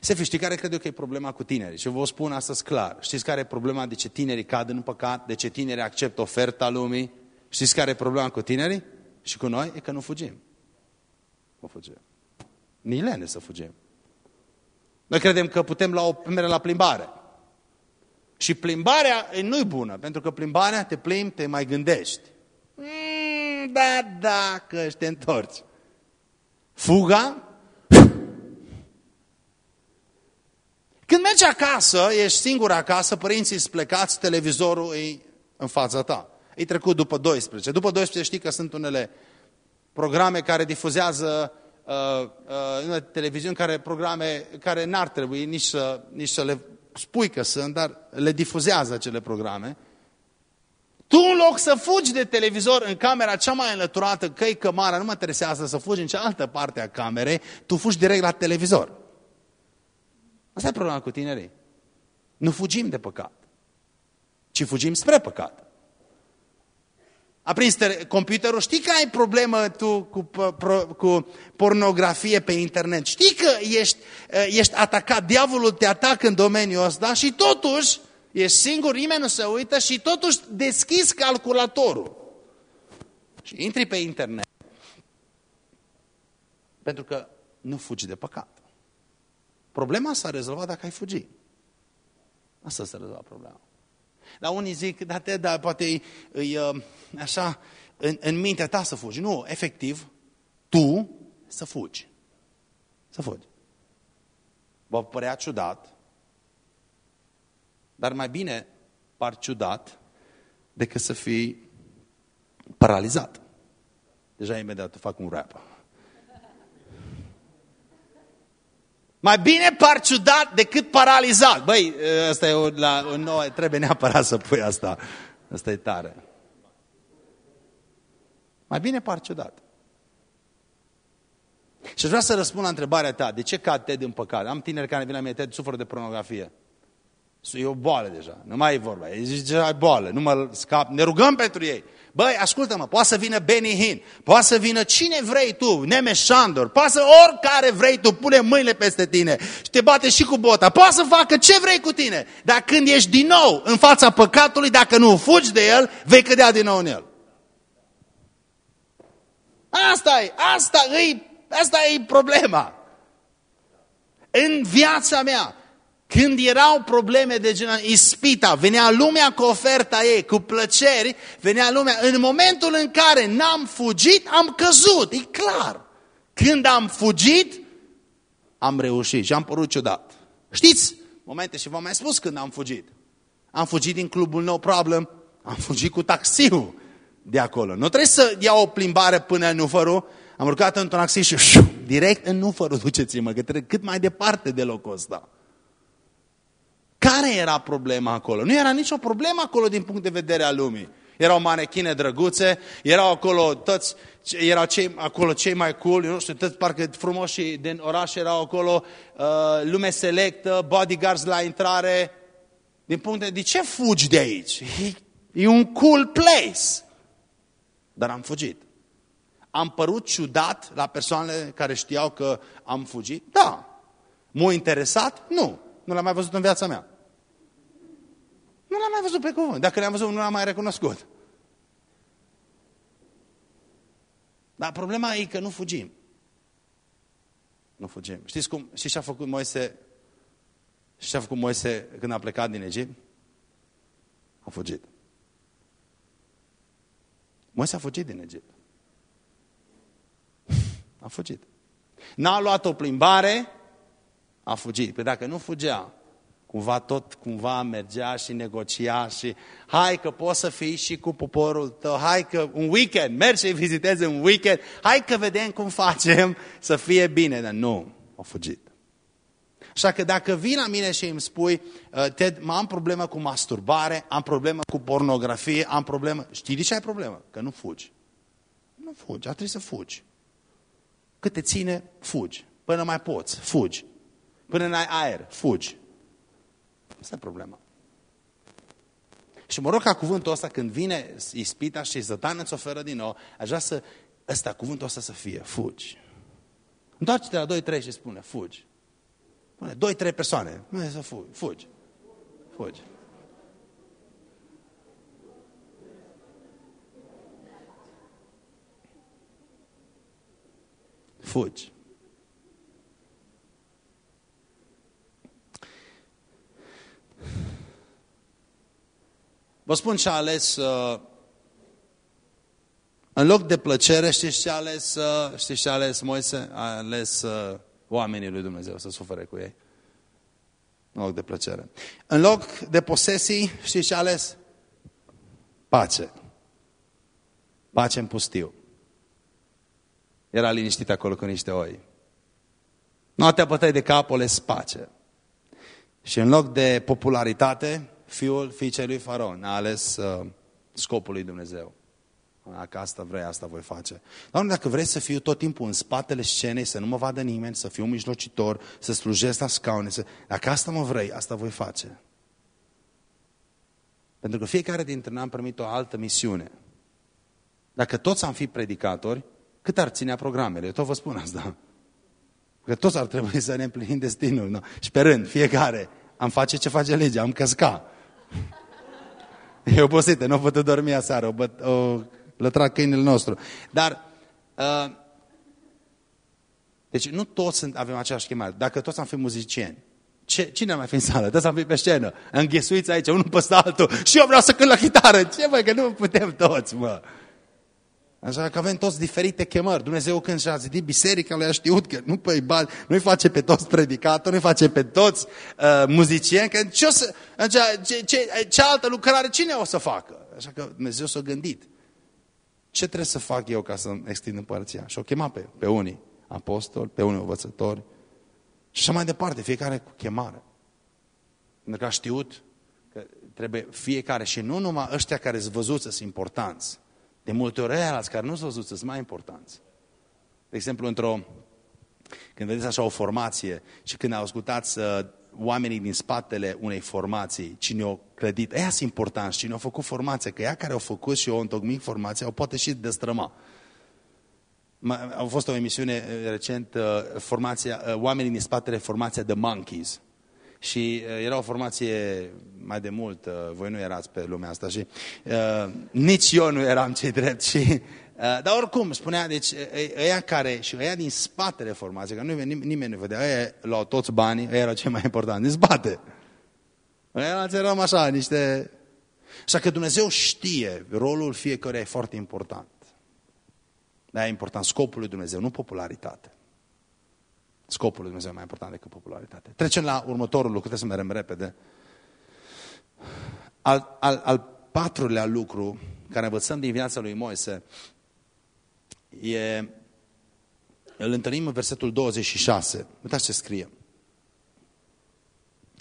Sefi, știi care cred eu că e problema cu tinerii? Și vă spun astăzi clar. Știți care e problema de ce tinerii cad în păcat? De ce tinerii acceptă oferta lumii? Știți care e problema cu tinerii? Și cu noi? E că nu fugim. Nu fugim. Ni lene să fugim. Noi credem că putem la o mere la plimbare. Și plimbarea nu-i bună, pentru că plimbarea te plimbi, te mai gândești. Mm, da, da, că te întorci. Fuga? Când mergi acasă, ești singur acasă, părinții sunt plecați, televizorul e în fața ta. E trecut după 12. După 12 știi că sunt unele programe care difuzează uh, uh, televiziuni, care, programe care n-ar trebui nici să, nici să le spui că sunt, dar le difuzează acele programe. Tu în loc să fugi de televizor în camera cea mai înlăturată, că cămara, nu mă interesează să fugi în cealaltă parte a camerei, tu fugi direct la televizor. Asta e problema cu tinerii. Nu fugim de păcat, ci fugim spre păcat. A prins computerul, știi că ai problemă tu cu, cu pornografie pe internet, știi că ești, ești atacat, diavolul te atacă în domeniul ăsta și totuși ești singur, nimeni nu se uită și totuși deschizi calculatorul. Și intri pe internet. Pentru că nu fugi de păcat. Problema s-a rezolvat dacă ai fugi. Asta s-a rezolvat problema. Dar unii zic, da, te, da poate e, e uh, așa în, în mintea ta să fugi. Nu, efectiv, tu să fugi. Să fugi. Vă părea ciudat, dar mai bine par ciudat decât să fii paralizat. Deja imediat fac un rap. Mai bine par ciudat decât paralizat. Băi, ăsta e o, la, o nouă, trebuie neapărat să pui asta. Asta e tare. Mai bine par ciudat. Și vreau să răspund la întrebarea ta. De ce cad Ted în păcat? Am tineri care vin la mine, Ted, suferă de pornografie. E o boală deja, nu mai e vorba. E deja boală, nu mă scap. Ne rugăm pentru ei. Băi, ascultă-mă, poate să vină Benny Hinn, poate să vină cine vrei tu, Nemeș Șandor, poate să oricare vrei tu, pune mâinile peste tine și te bate și cu bota, poate să facă ce vrei cu tine. Dar când ești din nou în fața păcatului, dacă nu fugi de el, vei cădea din nou în el. Asta e, asta e, asta e problema. În viața mea, când erau probleme de genul ispita, venea lumea cu oferta ei, cu plăceri, venea lumea. În momentul în care n-am fugit, am căzut, e clar. Când am fugit, am reușit și am părut ciudat. Știți, momente și v-am mai spus când am fugit. Am fugit din clubul No Problem, am fugit cu taxiul de acolo. Nu trebuie să iau o plimbare până în Nufăru, am urcat într-un taxi și șu, direct în Nufăru duceți-mă, că trebuie cât mai departe de locul ăsta. Care era problema acolo? Nu era nicio problemă acolo din punct de vedere al lumii. Erau manechine drăguțe, erau acolo toți, erau cei, acolo cei mai cool, nu știu, toți parcă frumoși din oraș erau acolo, uh, lume selectă, bodyguards la intrare. Din punct de, de ce fugi de aici? E, e un cool place. Dar am fugit. Am părut ciudat la persoanele care știau că am fugit? Da. M-a interesat? Nu. Nu l-am mai văzut în viața mea. Nu l-am mai văzut pe cuvânt. Dacă l-am văzut, nu l-am mai recunoscut. Dar problema e că nu fugim. Nu fugim. Știți, cum, știți ce a făcut Moise? Și ce a făcut Moise când a plecat din Egipt? A fugit. Moise a fugit din Egipt. A fugit. N-a luat o plimbare, a fugit. Păi dacă nu fugea, cumva tot cumva mergea și negocia și hai că poți să fii și cu poporul tău, hai că un weekend, mergi și vizitezi un weekend, hai că vedem cum facem să fie bine, dar nu, a fugit. Așa că dacă vii la mine și îmi spui, uh, Ted, am problemă cu masturbare, am problemă cu pornografie, am problemă... Știi de ce ai problemă? Că nu fugi. Nu fugi, ar trebui să fugi. Cât te ține, fugi. Până mai poți, fugi. Până n-ai aer, fugi. Asta e problema. Și mă rog ca cuvântul ăsta, când vine ispita și zătană îți oferă din nou, aș vrea să, ăsta, cuvântul ăsta să fie, fugi. Întoarce-te la 2-3 și spune, fugi. Bune, doi, trei persoane. Mai să fugi, fugi. Fugi. Fugi. Vă spun ce a ales, uh, în loc de plăcere, știți ce a ales, uh, știți ce a ales Moise? A ales uh, oamenii lui Dumnezeu să sufere cu ei. În loc de plăcere. În loc de posesii, știți ce a ales? Pace. Pace în pustiu. Era liniștit acolo cu niște oi. Noaptea bătăi de cap o les pace. Și în loc de popularitate, fiul fiicei lui Faraon a ales uh, scopul lui Dumnezeu. Dacă asta vrei, asta voi face. Doamne, dacă vrei să fiu tot timpul în spatele scenei, să nu mă vadă nimeni, să fiu mijlocitor, să slujesc la scaune, să... dacă asta mă vrei, asta voi face. Pentru că fiecare dintre noi am primit o altă misiune. Dacă toți am fi predicatori, cât ar ținea programele? Eu tot vă spun asta. Că toți ar trebui să ne împlinim destinul. Nu? Și pe rând, fiecare, am face ce face legea, am căscat. E obosită, nu a putut dormi aseară, o, băt, o lătra câinele nostru. Dar, uh, deci nu toți sunt, avem aceeași chemare. Dacă toți am fi muzicieni, ce, cine mai fi în sală? Toți am fi pe scenă, înghesuiți aici, unul peste altul. Și eu vreau să cânt la chitară. Ce mai că nu putem toți, mă. Așa că avem toți diferite chemări. Dumnezeu când și-a zidit biserica, le-a știut că nu păi nu-i face pe toți predicatori, nu-i face pe toți uh, muzicieni, că ce, o să, ce, ce, ce altă lucrare cine o să facă? Așa că Dumnezeu s-a gândit. Ce trebuie să fac eu ca să extind împărția? Și o chema pe, pe unii apostoli, pe unii învățători și așa mai departe, fiecare cu chemare. Pentru că a știut că trebuie fiecare și nu numai ăștia care sunt văzuți sunt importanți, de multe ori alți care nu s-au văzut sunt mai importanți. De exemplu, într-o, când vedeți așa o formație și când au ascultat uh, oamenii din spatele unei formații, cine au credit, ăia sunt importanți, cine au făcut formația, că ea care au făcut și au întocmit formația, au poate și destrăma. A fost o emisiune uh, recent, uh, formația, uh, oamenii din spatele formația The Monkeys. Și uh, era o formație mai de mult, uh, voi nu erați pe lumea asta și uh, nici eu nu eram cei drept. Și, uh, dar oricum, spunea, deci ăia care, și ăia din spatele formației, că nu, nimeni nu vedea, ăia luau toți banii, ăia erau cei mai importanti, din spate. Ăia eram așa, niște... Așa că Dumnezeu știe, rolul fiecăruia e foarte important. Dar e important scopul lui Dumnezeu, nu popularitatea. Scopul lui Dumnezeu e mai important decât popularitatea. Trecem la următorul lucru, trebuie să mergem repede. Al, al, al patrulea lucru care învățăm din viața lui Moise e, îl întâlnim în versetul 26. Uitați ce scrie.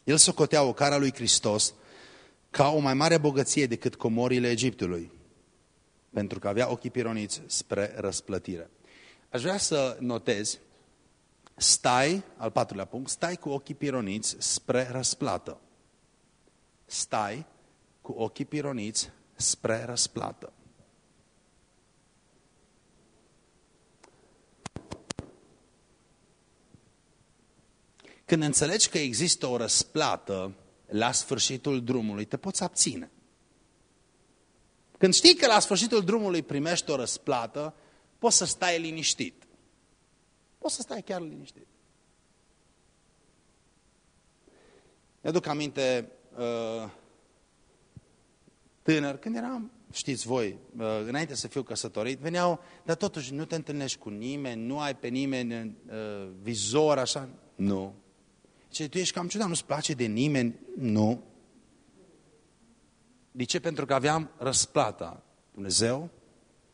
El socotea o cara lui Hristos ca o mai mare bogăție decât comorile Egiptului, pentru că avea ochii pironiți spre răsplătire. Aș vrea să notezi Stai, al patrulea punct, stai cu ochii pironiți spre răsplată. Stai cu ochii pironiți spre răsplată. Când înțelegi că există o răsplată la sfârșitul drumului, te poți abține. Când știi că la sfârșitul drumului primești o răsplată, poți să stai liniștit. Poți să stai chiar liniștit. Mi-aduc aminte uh, tânăr, când eram, știți voi, uh, înainte să fiu căsătorit, veneau, dar totuși nu te întâlnești cu nimeni, nu ai pe nimeni în uh, vizor, așa. Nu. Ce tu ești cam ciudat, nu-ți place de nimeni? Nu. De ce? Pentru că aveam răsplata. Dumnezeu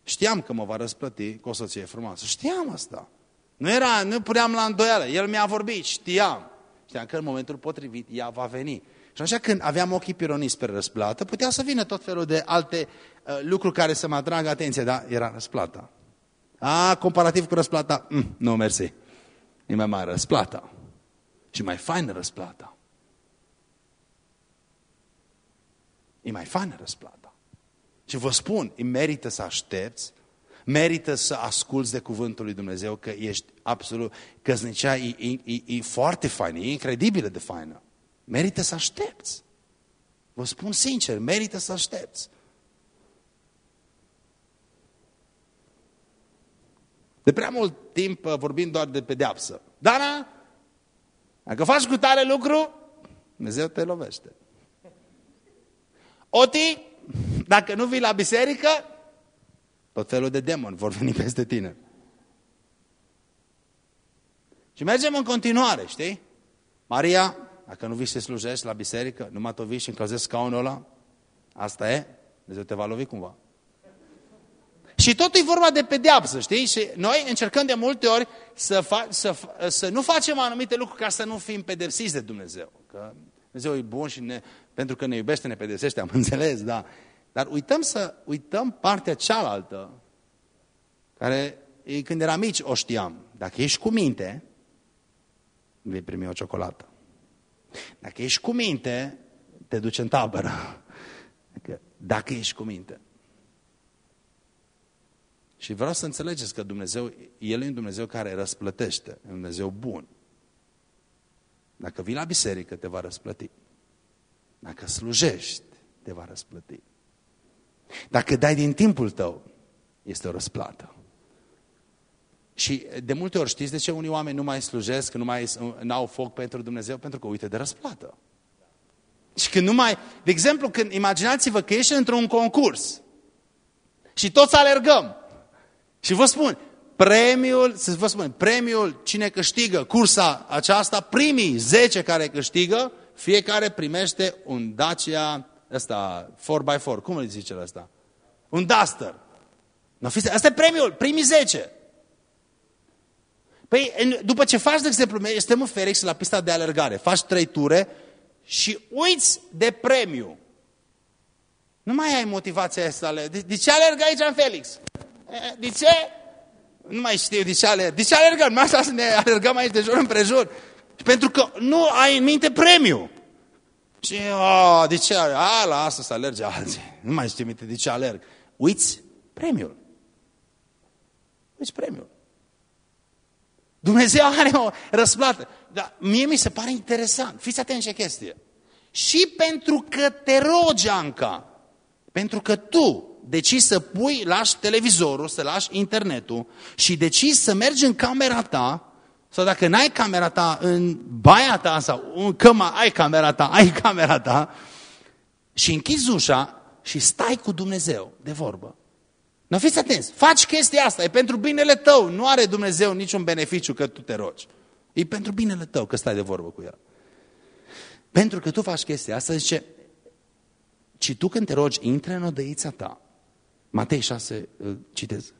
știam că mă va răsplăti cu o soție frumoasă. Știam asta. Nu era, nu puneam la îndoială. El mi-a vorbit, știam. Știam că în momentul potrivit ea va veni. Și așa când aveam ochii pironiți pe răsplată, putea să vină tot felul de alte uh, lucruri care să mă atragă atenție, dar era răsplata. A, comparativ cu răsplata, mm, nu, mersi. E mai mare răsplata. Și mai faină răsplata. E mai faină răsplata. Și vă spun, îi merită să aștepți Merită să asculți de cuvântul lui Dumnezeu că ești absolut... Căsnicia e, e, e, e foarte faină, e incredibilă de faină. Merită să aștepți. Vă spun sincer, merită să aștepți. De prea mult timp uh, vorbim doar de pedeapsă. Dana, dacă faci cu tare lucru, Dumnezeu te lovește. Oti, dacă nu vii la biserică, tot felul de demoni vor veni peste tine. Și mergem în continuare, știi? Maria, dacă nu vii să slujești la biserică, numai tu vii și încălzești scaunul ăla, asta e, Dumnezeu te va lovi cumva. Și tot e vorba de pedeapsă, știi? Și noi încercăm de multe ori să, fa să, să nu facem anumite lucruri ca să nu fim pedepsiți de Dumnezeu. Că Dumnezeu e bun și ne, pentru că ne iubește, ne pedepsește, am înțeles, da. Dar uităm să uităm partea cealaltă, care când eram mici o știam. Dacă ești cu minte, vei primi o ciocolată. Dacă ești cu minte, te duci în tabără. Dacă ești cu minte. Și vreau să înțelegeți că Dumnezeu, El e un Dumnezeu care răsplătește, e un Dumnezeu bun. Dacă vii la biserică, te va răsplăti. Dacă slujești, te va răsplăti. Dacă dai din timpul tău, este o răsplată. Și de multe ori știți de ce unii oameni nu mai slujesc, nu mai au foc pentru Dumnezeu? Pentru că uite de răsplată. Și când nu mai... De exemplu, când imaginați-vă că ești într-un concurs și toți alergăm. Și vă spun, premiul, să vă spun, premiul, cine câștigă cursa aceasta, primii 10 care câștigă, fiecare primește un Dacia, ăsta, 4x4, cum îl zice ăsta? Un Duster. No, asta e premiul, primii 10. Păi, după ce faci, de exemplu, suntem în Felix la pista de alergare, faci trei ture și uiți de premiu. Nu mai ai motivația asta. De, de ce alerg aici în Felix? De ce? Nu mai știu de ce alerg. De ce alergăm? Mai asta să ne alergăm aici de jur împrejur. Pentru că nu ai în minte premiu. Și, oh, de ce alerg? A, la asta să alerge alții. Nu mai știu minte de ce alerg. Uiți premiul. Uiți premiul. Dumnezeu are o răsplată. Dar mie mi se pare interesant. Fiți atenți ce chestie. Și pentru că te rogi, Anca, pentru că tu decizi să pui, lași televizorul, să lași internetul și decizi să mergi în camera ta, sau dacă n-ai camera ta în baia ta sau în căma, ai camera ta, ai camera ta, și închizi ușa și stai cu Dumnezeu de vorbă. Nu fiți atenți, faci chestia asta, e pentru binele tău, nu are Dumnezeu niciun beneficiu că tu te rogi. E pentru binele tău că stai de vorbă cu El. Pentru că tu faci chestia asta, zice, ci tu când te rogi, intră în odăița ta, Matei 6, citez,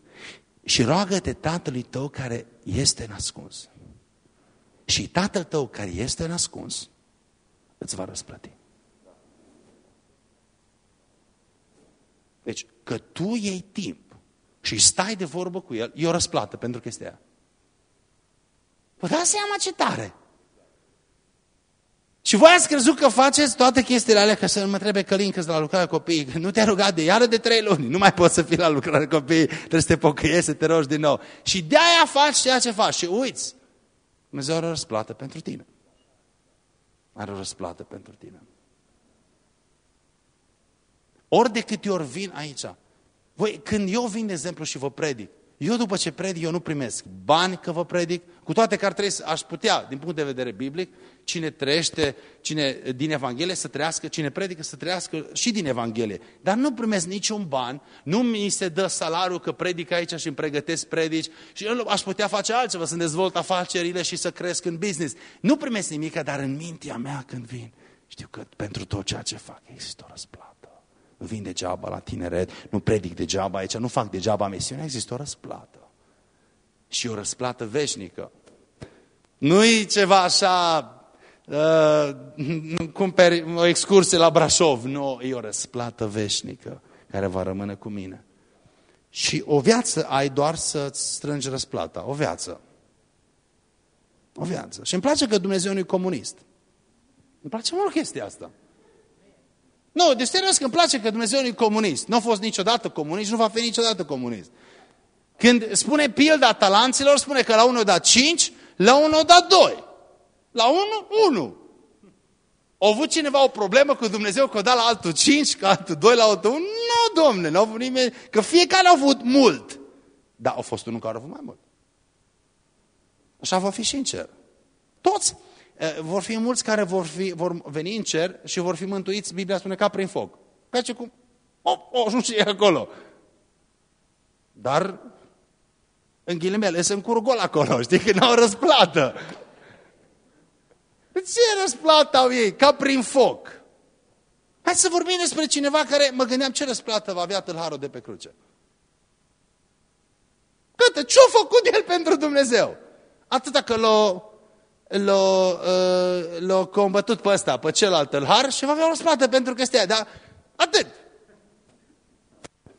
și roagă-te tatălui tău care este nascuns. Și tatăl tău care este nascuns îți va răsplăti. Deci, că tu iei timp și stai de vorbă cu el, e o răsplată pentru chestia aia. Vă dați seama ce tare! Și voi ați crezut că faceți toate chestiile alea ca să nu mă trebuie Călin că la lucrarea copiii. Nu te-a rugat de iară de trei luni. Nu mai poți să fii la lucrarea copiii. Trebuie să te pocăiești, să te rogi din nou. Și de-aia faci ceea ce faci. Și uiți, Dumnezeu are o răsplată pentru tine. Are o răsplată pentru tine. Ori de câte ori vin aici, voi, când eu vin, de exemplu, și vă predic, eu după ce predic, eu nu primesc bani că vă predic, cu toate că ar trebui să, aș putea, din punct de vedere biblic, cine trăiește cine, din Evanghelie să trăiască, cine predică să trăiască și din Evanghelie. Dar nu primesc niciun ban, nu mi se dă salariul că predic aici și îmi pregătesc predici și eu aș putea face altceva, să dezvolt afacerile și să cresc în business. Nu primesc nimic, dar în mintea mea când vin, știu că pentru tot ceea ce fac există o răsplată nu vin degeaba la tineret, nu predic degeaba aici, nu fac degeaba misiune, există o răsplată. Și o răsplată veșnică. Nu-i ceva așa, uh, cumperi o excursie la Brașov, nu, e o răsplată veșnică care va rămâne cu mine. Și o viață ai doar să-ți strângi răsplata, o viață. O viață. Și îmi place că Dumnezeu nu e comunist. Îmi place mult chestia asta. Nu, de serios că îmi place că Dumnezeu nu e comunist. Nu a fost niciodată comunist, nu va fi niciodată comunist. Când spune pilda talanților, spune că la unul o dat cinci, la unul o dat doi. La unul, unu. A avut cineva o problemă cu Dumnezeu că o dat la altul cinci, că altul doi, la altul unu? Nu, domne, nu a avut nimeni, că fiecare a avut mult. Dar a fost unul care a avut mai mult. Așa va fi și în cer. Toți vor fi mulți care vor, fi, vor veni în cer și vor fi mântuiți, Biblia spune, ca prin foc. Ca ce cum? O, o, nu știu acolo. Dar, în ghilimele, sunt curgol acolo, știi, că n-au răsplată. Ce răsplată au ei? Ca prin foc. Hai să vorbim despre cineva care, mă gândeam, ce răsplată va avea tâlharul de pe cruce. Câte, ce-a făcut el pentru Dumnezeu? Atâta că l-a l-a, uh, combătut pe ăsta, pe celălalt tâlhar și va avea o răsplată pentru că stea. Dar atât.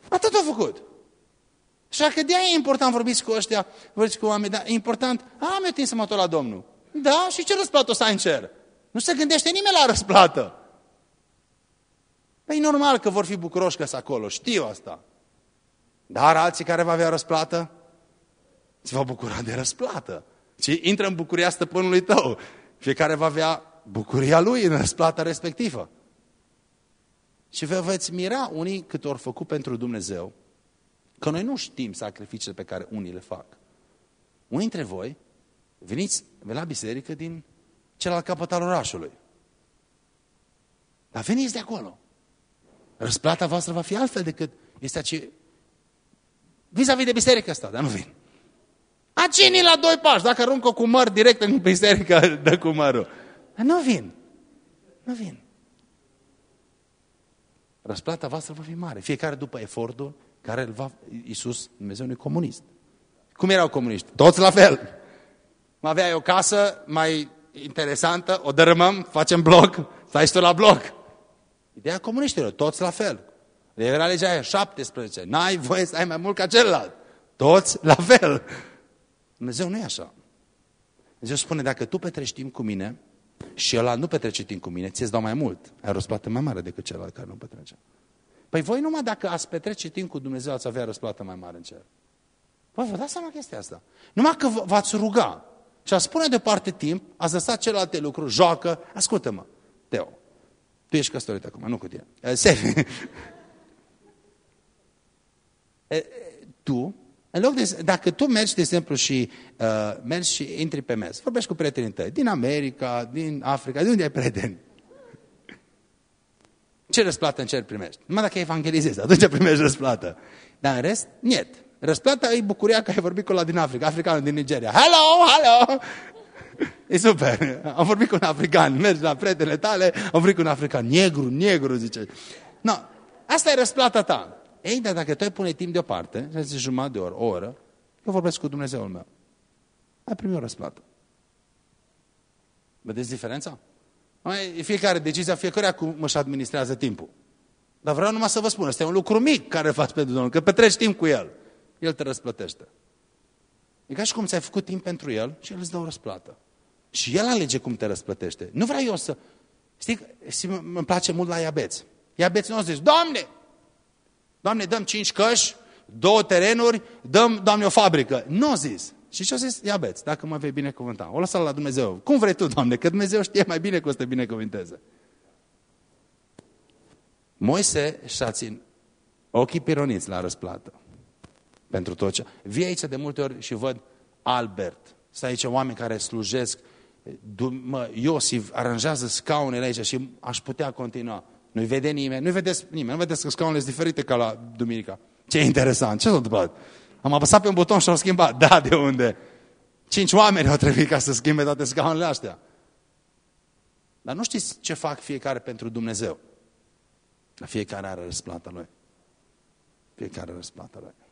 Atât a făcut. Așa că de-aia e important vorbiți cu ăștia, vorbiți cu oameni, dar e important, am eu timp să mă la Domnul. Da? Și ce răsplată o să ai în cer? Nu se gândește nimeni la răsplată. Păi e normal că vor fi bucuroși că acolo, știu asta. Dar alții care va avea răsplată, se va bucura de răsplată. Și intră în bucuria stăpânului tău. Fiecare va avea bucuria lui în răsplata respectivă. Și vă veți mira unii cât ori făcut pentru Dumnezeu, că noi nu știm sacrificiile pe care unii le fac. Unii dintre voi veniți la biserică din celălalt capăt al orașului. Dar veniți de acolo. Răsplata voastră va fi altfel decât este ce... Vis-a-vis -vis de biserică asta, dar nu vin. A cine la doi pași, dacă aruncă cu măr direct în biserică, dă cu mărul. Dar nu vin. Nu vin. Răsplata voastră va fi mare. Fiecare după efortul care îl va... Iisus, Dumnezeu nu e comunist. Cum erau comuniști? Toți la fel. Mai aveai o casă mai interesantă, o dărâmăm, facem bloc, stai și tu la bloc. Ideea comuniștilor, toți la fel. Era legea aia, 17. N-ai voie să ai mai mult ca celălalt. Toți la fel. Dumnezeu nu e așa. Dumnezeu spune, dacă tu petreci timp cu mine și ăla nu petrece timp cu mine, ți-ți dau mai mult. Ai o răsplată mai mare decât celălalt care nu petrece. Păi voi numai dacă ați petrece timp cu Dumnezeu ați avea răsplată mai mare în cer. Voi vă dați seama chestia asta. Numai că v-ați ruga și a spune deoparte timp, ați lăsat celelalte lucruri, joacă, ascultă-mă, Teo, tu ești căsătorit acum, nu cu tine. Sefi. tu în loc de, dacă tu mergi, de exemplu, și uh, mergi și intri pe mes, vorbești cu prietenii tăi, din America, din Africa, de unde ai prieteni? Ce răsplată în cer primești? Numai dacă evangelizezi, atunci primești răsplată. Dar în rest, niet. Răsplata e bucuria că ai vorbit cu la din Africa, africanul din Nigeria. Hello, hello! E super. Am vorbit cu un african, mergi la prietenele tale, am vorbit cu un african, negru, negru, zice. No, asta e răsplata ta. Ei, dar dacă tu ai pune timp deoparte, și zici jumătate de oră, o oră, eu vorbesc cu Dumnezeul meu. Ai primit o răsplată. Vedeți diferența? Mai, fiecare decizia, fiecare cum își administrează timpul. Dar vreau numai să vă spun, este un lucru mic care faci pentru Domnul, că petreci timp cu El. El te răsplătește. E ca și cum ți-ai făcut timp pentru El și El îți dă o răsplată. Și El alege cum te răsplătește. Nu vreau eu să... Știi, îmi place mult la iabeți. Iabeți nu au zis, Doamne, Doamne, dăm cinci căși, două terenuri, dăm, Doamne, o fabrică. Nu a zis. Și ce a zis? Ia beți, dacă mă vei binecuvânta. O lăsa la Dumnezeu. Cum vrei tu, Doamne, că Dumnezeu știe mai bine cum să te binecuvânteze. Moise și-a țin ochii pironiți la răsplată. Pentru tot ce... Vii aici de multe ori și văd Albert. Sunt aici oameni care slujesc. Mă, Iosif aranjează scaunele aici și aș putea continua. Nu-i vede nimeni, nu-i vedeți nimeni, nu vedeți că scaunele sunt diferite ca la duminica. Ce interesant, ce s-a întâmplat? Am apăsat pe un buton și au schimbat. Da, de unde? Cinci oameni au trebuit ca să schimbe toate scaunele astea. Dar nu știți ce fac fiecare pentru Dumnezeu. Dar fiecare are răsplata lui. Fiecare are răsplata lui.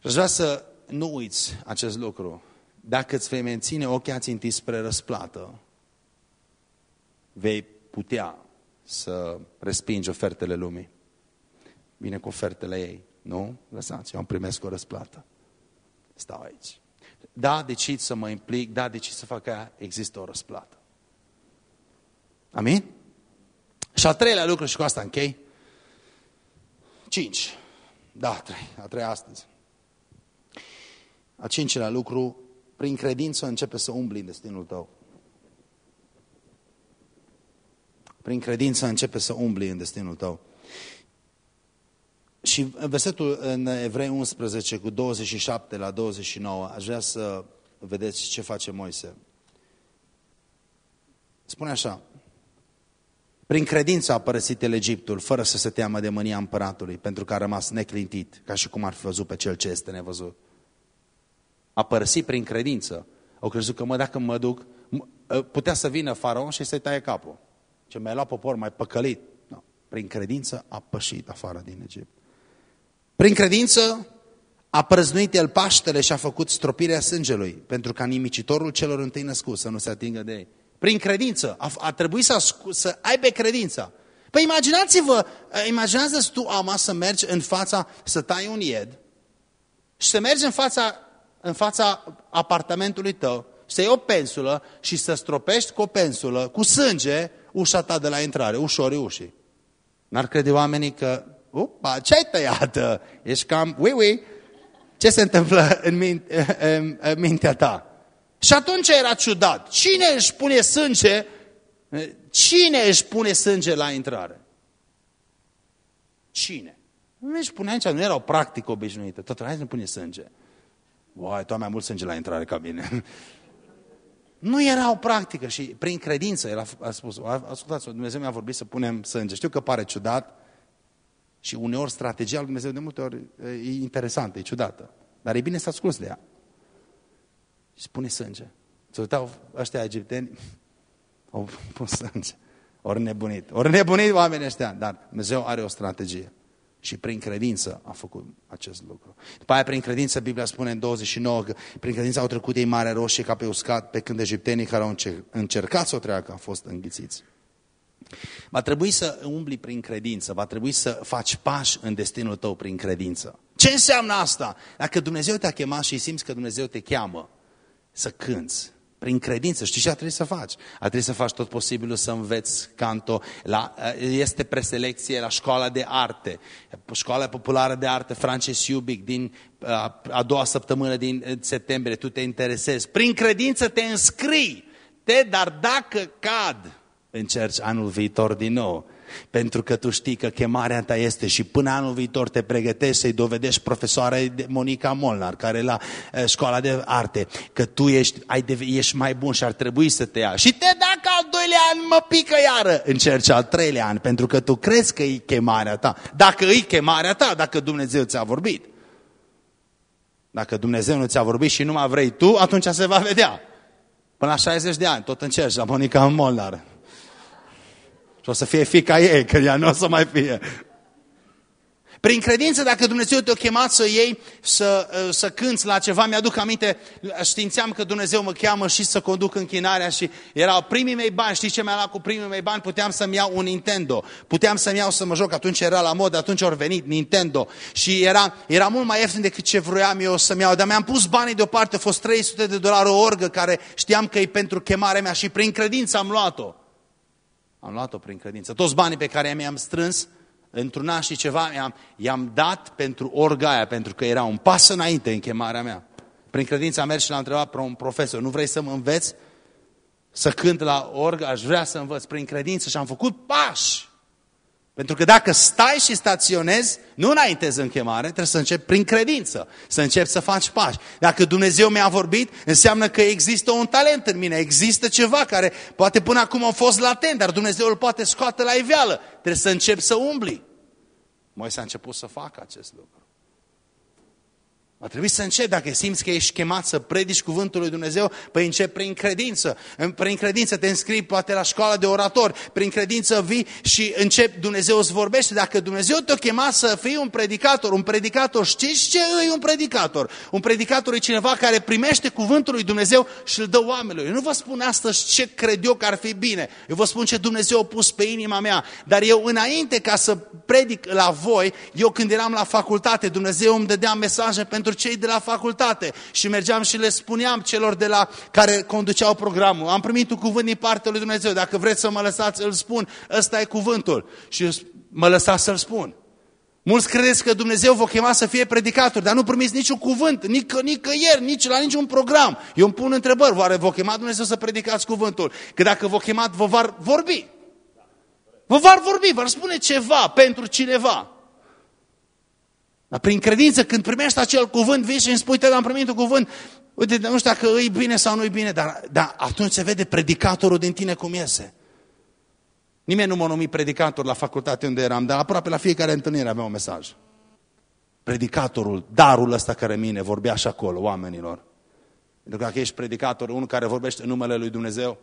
Și aș vrea să nu uiți acest lucru. Dacă îți vei menține ochii ațintiți spre răsplată, vei putea să respingi ofertele lumii. Vine cu ofertele ei. Nu? Lăsați, eu îmi primesc o răsplată. Stau aici. Da, decid să mă implic, da, decid să fac aia, există o răsplată. Amin? Și al treilea lucru, și cu asta închei. Cinci. Da, trei. A treia astăzi. A cincilea lucru, prin credință începe să umbli în destinul tău. Prin credință începe să umbli în destinul tău. Și versetul în Evrei 11 cu 27 la 29, aș vrea să vedeți ce face Moise. Spune așa, prin credință a părăsit el Egiptul, fără să se teamă de mânia împăratului, pentru că a rămas neclintit, ca și cum ar fi văzut pe cel ce este nevăzut. A părăsit prin credință. Au crezut că, mă, dacă mă duc, ă, putea să vină faraon și să-i taie capul. Ce mi-a luat popor mai păcălit. No. Prin credință a pășit afară din Egipt. Prin credință a prăznuit el Paștele și a făcut stropirea sângelui, pentru ca nimicitorul celor întâi născuți să nu se atingă de ei. Prin credință. A, a trebuit să, să aibă credința. Păi imaginați-vă, imaginează tu, ama, să mergi în fața, să tai un ied și să mergi în fața, în fața apartamentului tău, să iei o pensulă și să stropești cu o pensulă, cu sânge, ușa ta de la intrare, ușorii ușii. N-ar crede oamenii că, upa, ce-ai tăiat? Ești cam, ui, ui, ce se întâmplă în, minte, în, în mintea ta? Și atunci era ciudat. Cine își pune sânge, cine își pune sânge la intrare? Cine? Nu își pune aici, nu era o practică obișnuită. Tot hai să pune sânge. Uai, tu ai mai mult sânge la intrare ca mine. Nu era o practică și prin credință el a, a spus, ascultați Dumnezeu mi-a vorbit să punem sânge. Știu că pare ciudat și uneori strategia lui Dumnezeu de multe ori e interesantă, e ciudată. Dar e bine să asculți de ea și spune sânge. Se uitau ăștia egipteni, au pus sânge. Ori nebunit. Ori nebunit oamenii ăștia. Dar Dumnezeu are o strategie. Și prin credință a făcut acest lucru. După aia, prin credință, Biblia spune în 29 că prin credință au trecut ei Marea Roșie ca pe uscat, pe când egiptenii care au încercat să o treacă au fost înghițiți. Va trebui să umbli prin credință, va trebui să faci pași în destinul tău prin credință. Ce înseamnă asta? Dacă Dumnezeu te-a chemat și simți că Dumnezeu te cheamă, să cânți. Prin credință. Știi ce a trebuit să faci? A trebuit să faci tot posibilul să înveți canto. La, este preselecție la școala de arte. Școala populară de arte Frances Iubic din a, a doua săptămână din septembrie. Tu te interesezi. Prin credință te înscrii. Te, dar dacă cad, încerci anul viitor din nou. Pentru că tu știi că chemarea ta este și până anul viitor te pregătești să-i dovedești profesoarei Monica Molnar, care e la eh, școala de arte, că tu ești, ai de, ești mai bun și ar trebui să te ia. Și te dacă al doilea an mă pică iară, încerci al treilea an, pentru că tu crezi că e chemarea ta. Dacă e chemarea ta, dacă Dumnezeu ți-a vorbit. Dacă Dumnezeu nu ți-a vorbit și nu mai vrei tu, atunci se va vedea. Până la 60 de ani, tot încerci la Monica Molnar. Și o să fie fica ei, că ea nu o să mai fie. Prin credință, dacă Dumnezeu te-a chemat să iei, să, uh, să cânți la ceva, mi-aduc aminte, științeam că Dumnezeu mă cheamă și să conduc închinarea și erau primii mei bani, știți ce mi-a luat cu primii mei bani? Puteam să-mi iau un Nintendo, puteam să-mi iau să mă joc, atunci era la mod, atunci au venit Nintendo și era, era mult mai ieftin decât ce vroiam eu să-mi iau, dar mi-am pus banii deoparte, a fost 300 de dolari o orgă care știam că e pentru chemarea mea și prin credință am luat-o. Am luat-o prin credință. Toți banii pe care mi-am strâns, într-un an și ceva, i-am, i-am dat pentru orga aia, pentru că era un pas înainte în chemarea mea. Prin credință am mers și l-am întrebat pe un profesor, nu vrei să mă înveți să cânt la orgă? Aș vrea să învăț prin credință și am făcut pași. Pentru că dacă stai și staționezi, nu înaintezi în chemare, trebuie să începi prin credință, să începi să faci pași. Dacă Dumnezeu mi-a vorbit, înseamnă că există un talent în mine, există ceva care poate până acum a fost latent, dar Dumnezeu îl poate scoate la iveală. Trebuie să începi să umbli. Moise a început să facă acest lucru. Va trebui să începi, dacă simți că ești chemat să predici cuvântul lui Dumnezeu, păi începi prin credință. Prin credință te înscrii poate la școala de orator, prin credință vii și începi, Dumnezeu îți vorbește. Dacă Dumnezeu te-a chemat să fii un predicator, un predicator, știți ce e un predicator? Un predicator e cineva care primește cuvântul lui Dumnezeu și îl dă oamenilor. Eu nu vă spun astăzi ce cred eu că ar fi bine. Eu vă spun ce Dumnezeu a pus pe inima mea. Dar eu înainte ca să predic la voi, eu când eram la facultate, Dumnezeu îmi dădea mesaje pentru pentru cei de la facultate și mergeam și le spuneam celor de la care conduceau programul. Am primit un cuvânt din partea lui Dumnezeu. Dacă vreți să mă lăsați, îl spun. Ăsta e cuvântul. Și mă lăsați să-l spun. Mulți credeți că Dumnezeu vă chema să fie predicatori, dar nu primiți niciun cuvânt, nici, nicăieri, nici la niciun program. Eu îmi pun întrebări, oare vă chema Dumnezeu să predicați cuvântul? Că dacă vă chemat, vă va vorbi. Vă va vorbi, vă spune ceva pentru cineva. Dar prin credință, când primești acel cuvânt, vii și îmi spui, te am primit un cuvânt, uite, nu știu dacă e bine sau nu e bine, dar, dar atunci se vede predicatorul din tine cum iese. Nimeni nu m-a numit predicator la facultate unde eram, dar aproape la fiecare întâlnire avea un mesaj. Predicatorul, darul ăsta care mine, vorbea și acolo oamenilor. Pentru că dacă ești predicator, unul care vorbește în numele lui Dumnezeu,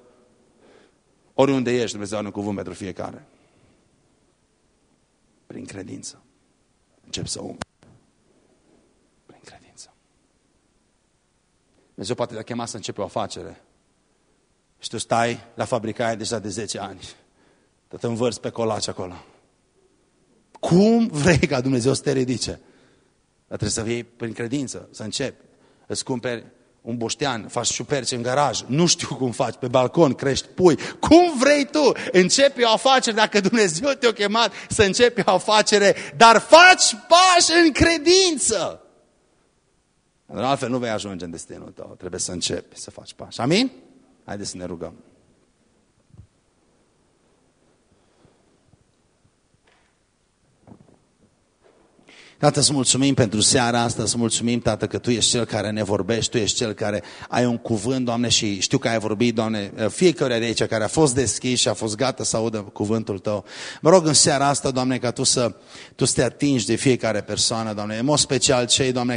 oriunde ești, Dumnezeu are un cuvânt pentru fiecare. Prin credință. Încep să umbli. Prin credință. Dumnezeu poate te-a chemat să începe o afacere. Și tu stai la fabrica aia deja de 10 ani. Tot învârți pe colaci acolo. Cum vrei ca Dumnezeu să te ridice? Dar trebuie să fii prin credință, să începi. Îți cumperi un boștean, faci șuperci în garaj, nu știu cum faci, pe balcon crești pui. Cum vrei tu? Începi o afacere dacă Dumnezeu te-a chemat să începi o afacere, dar faci pași în credință. Dar altfel nu vei ajunge în destinul tău. Trebuie să începi să faci pași. Amin? Haideți să ne rugăm. Tată, să mulțumim pentru seara asta, să mulțumim, Tată, că Tu ești Cel care ne vorbești, Tu ești Cel care ai un cuvânt, Doamne, și știu că ai vorbit, Doamne, fiecare de aici care a fost deschis și a fost gata să audă cuvântul Tău. Mă rog în seara asta, Doamne, ca Tu să, tu să te atingi de fiecare persoană, Doamne, în mod special cei, Doamne,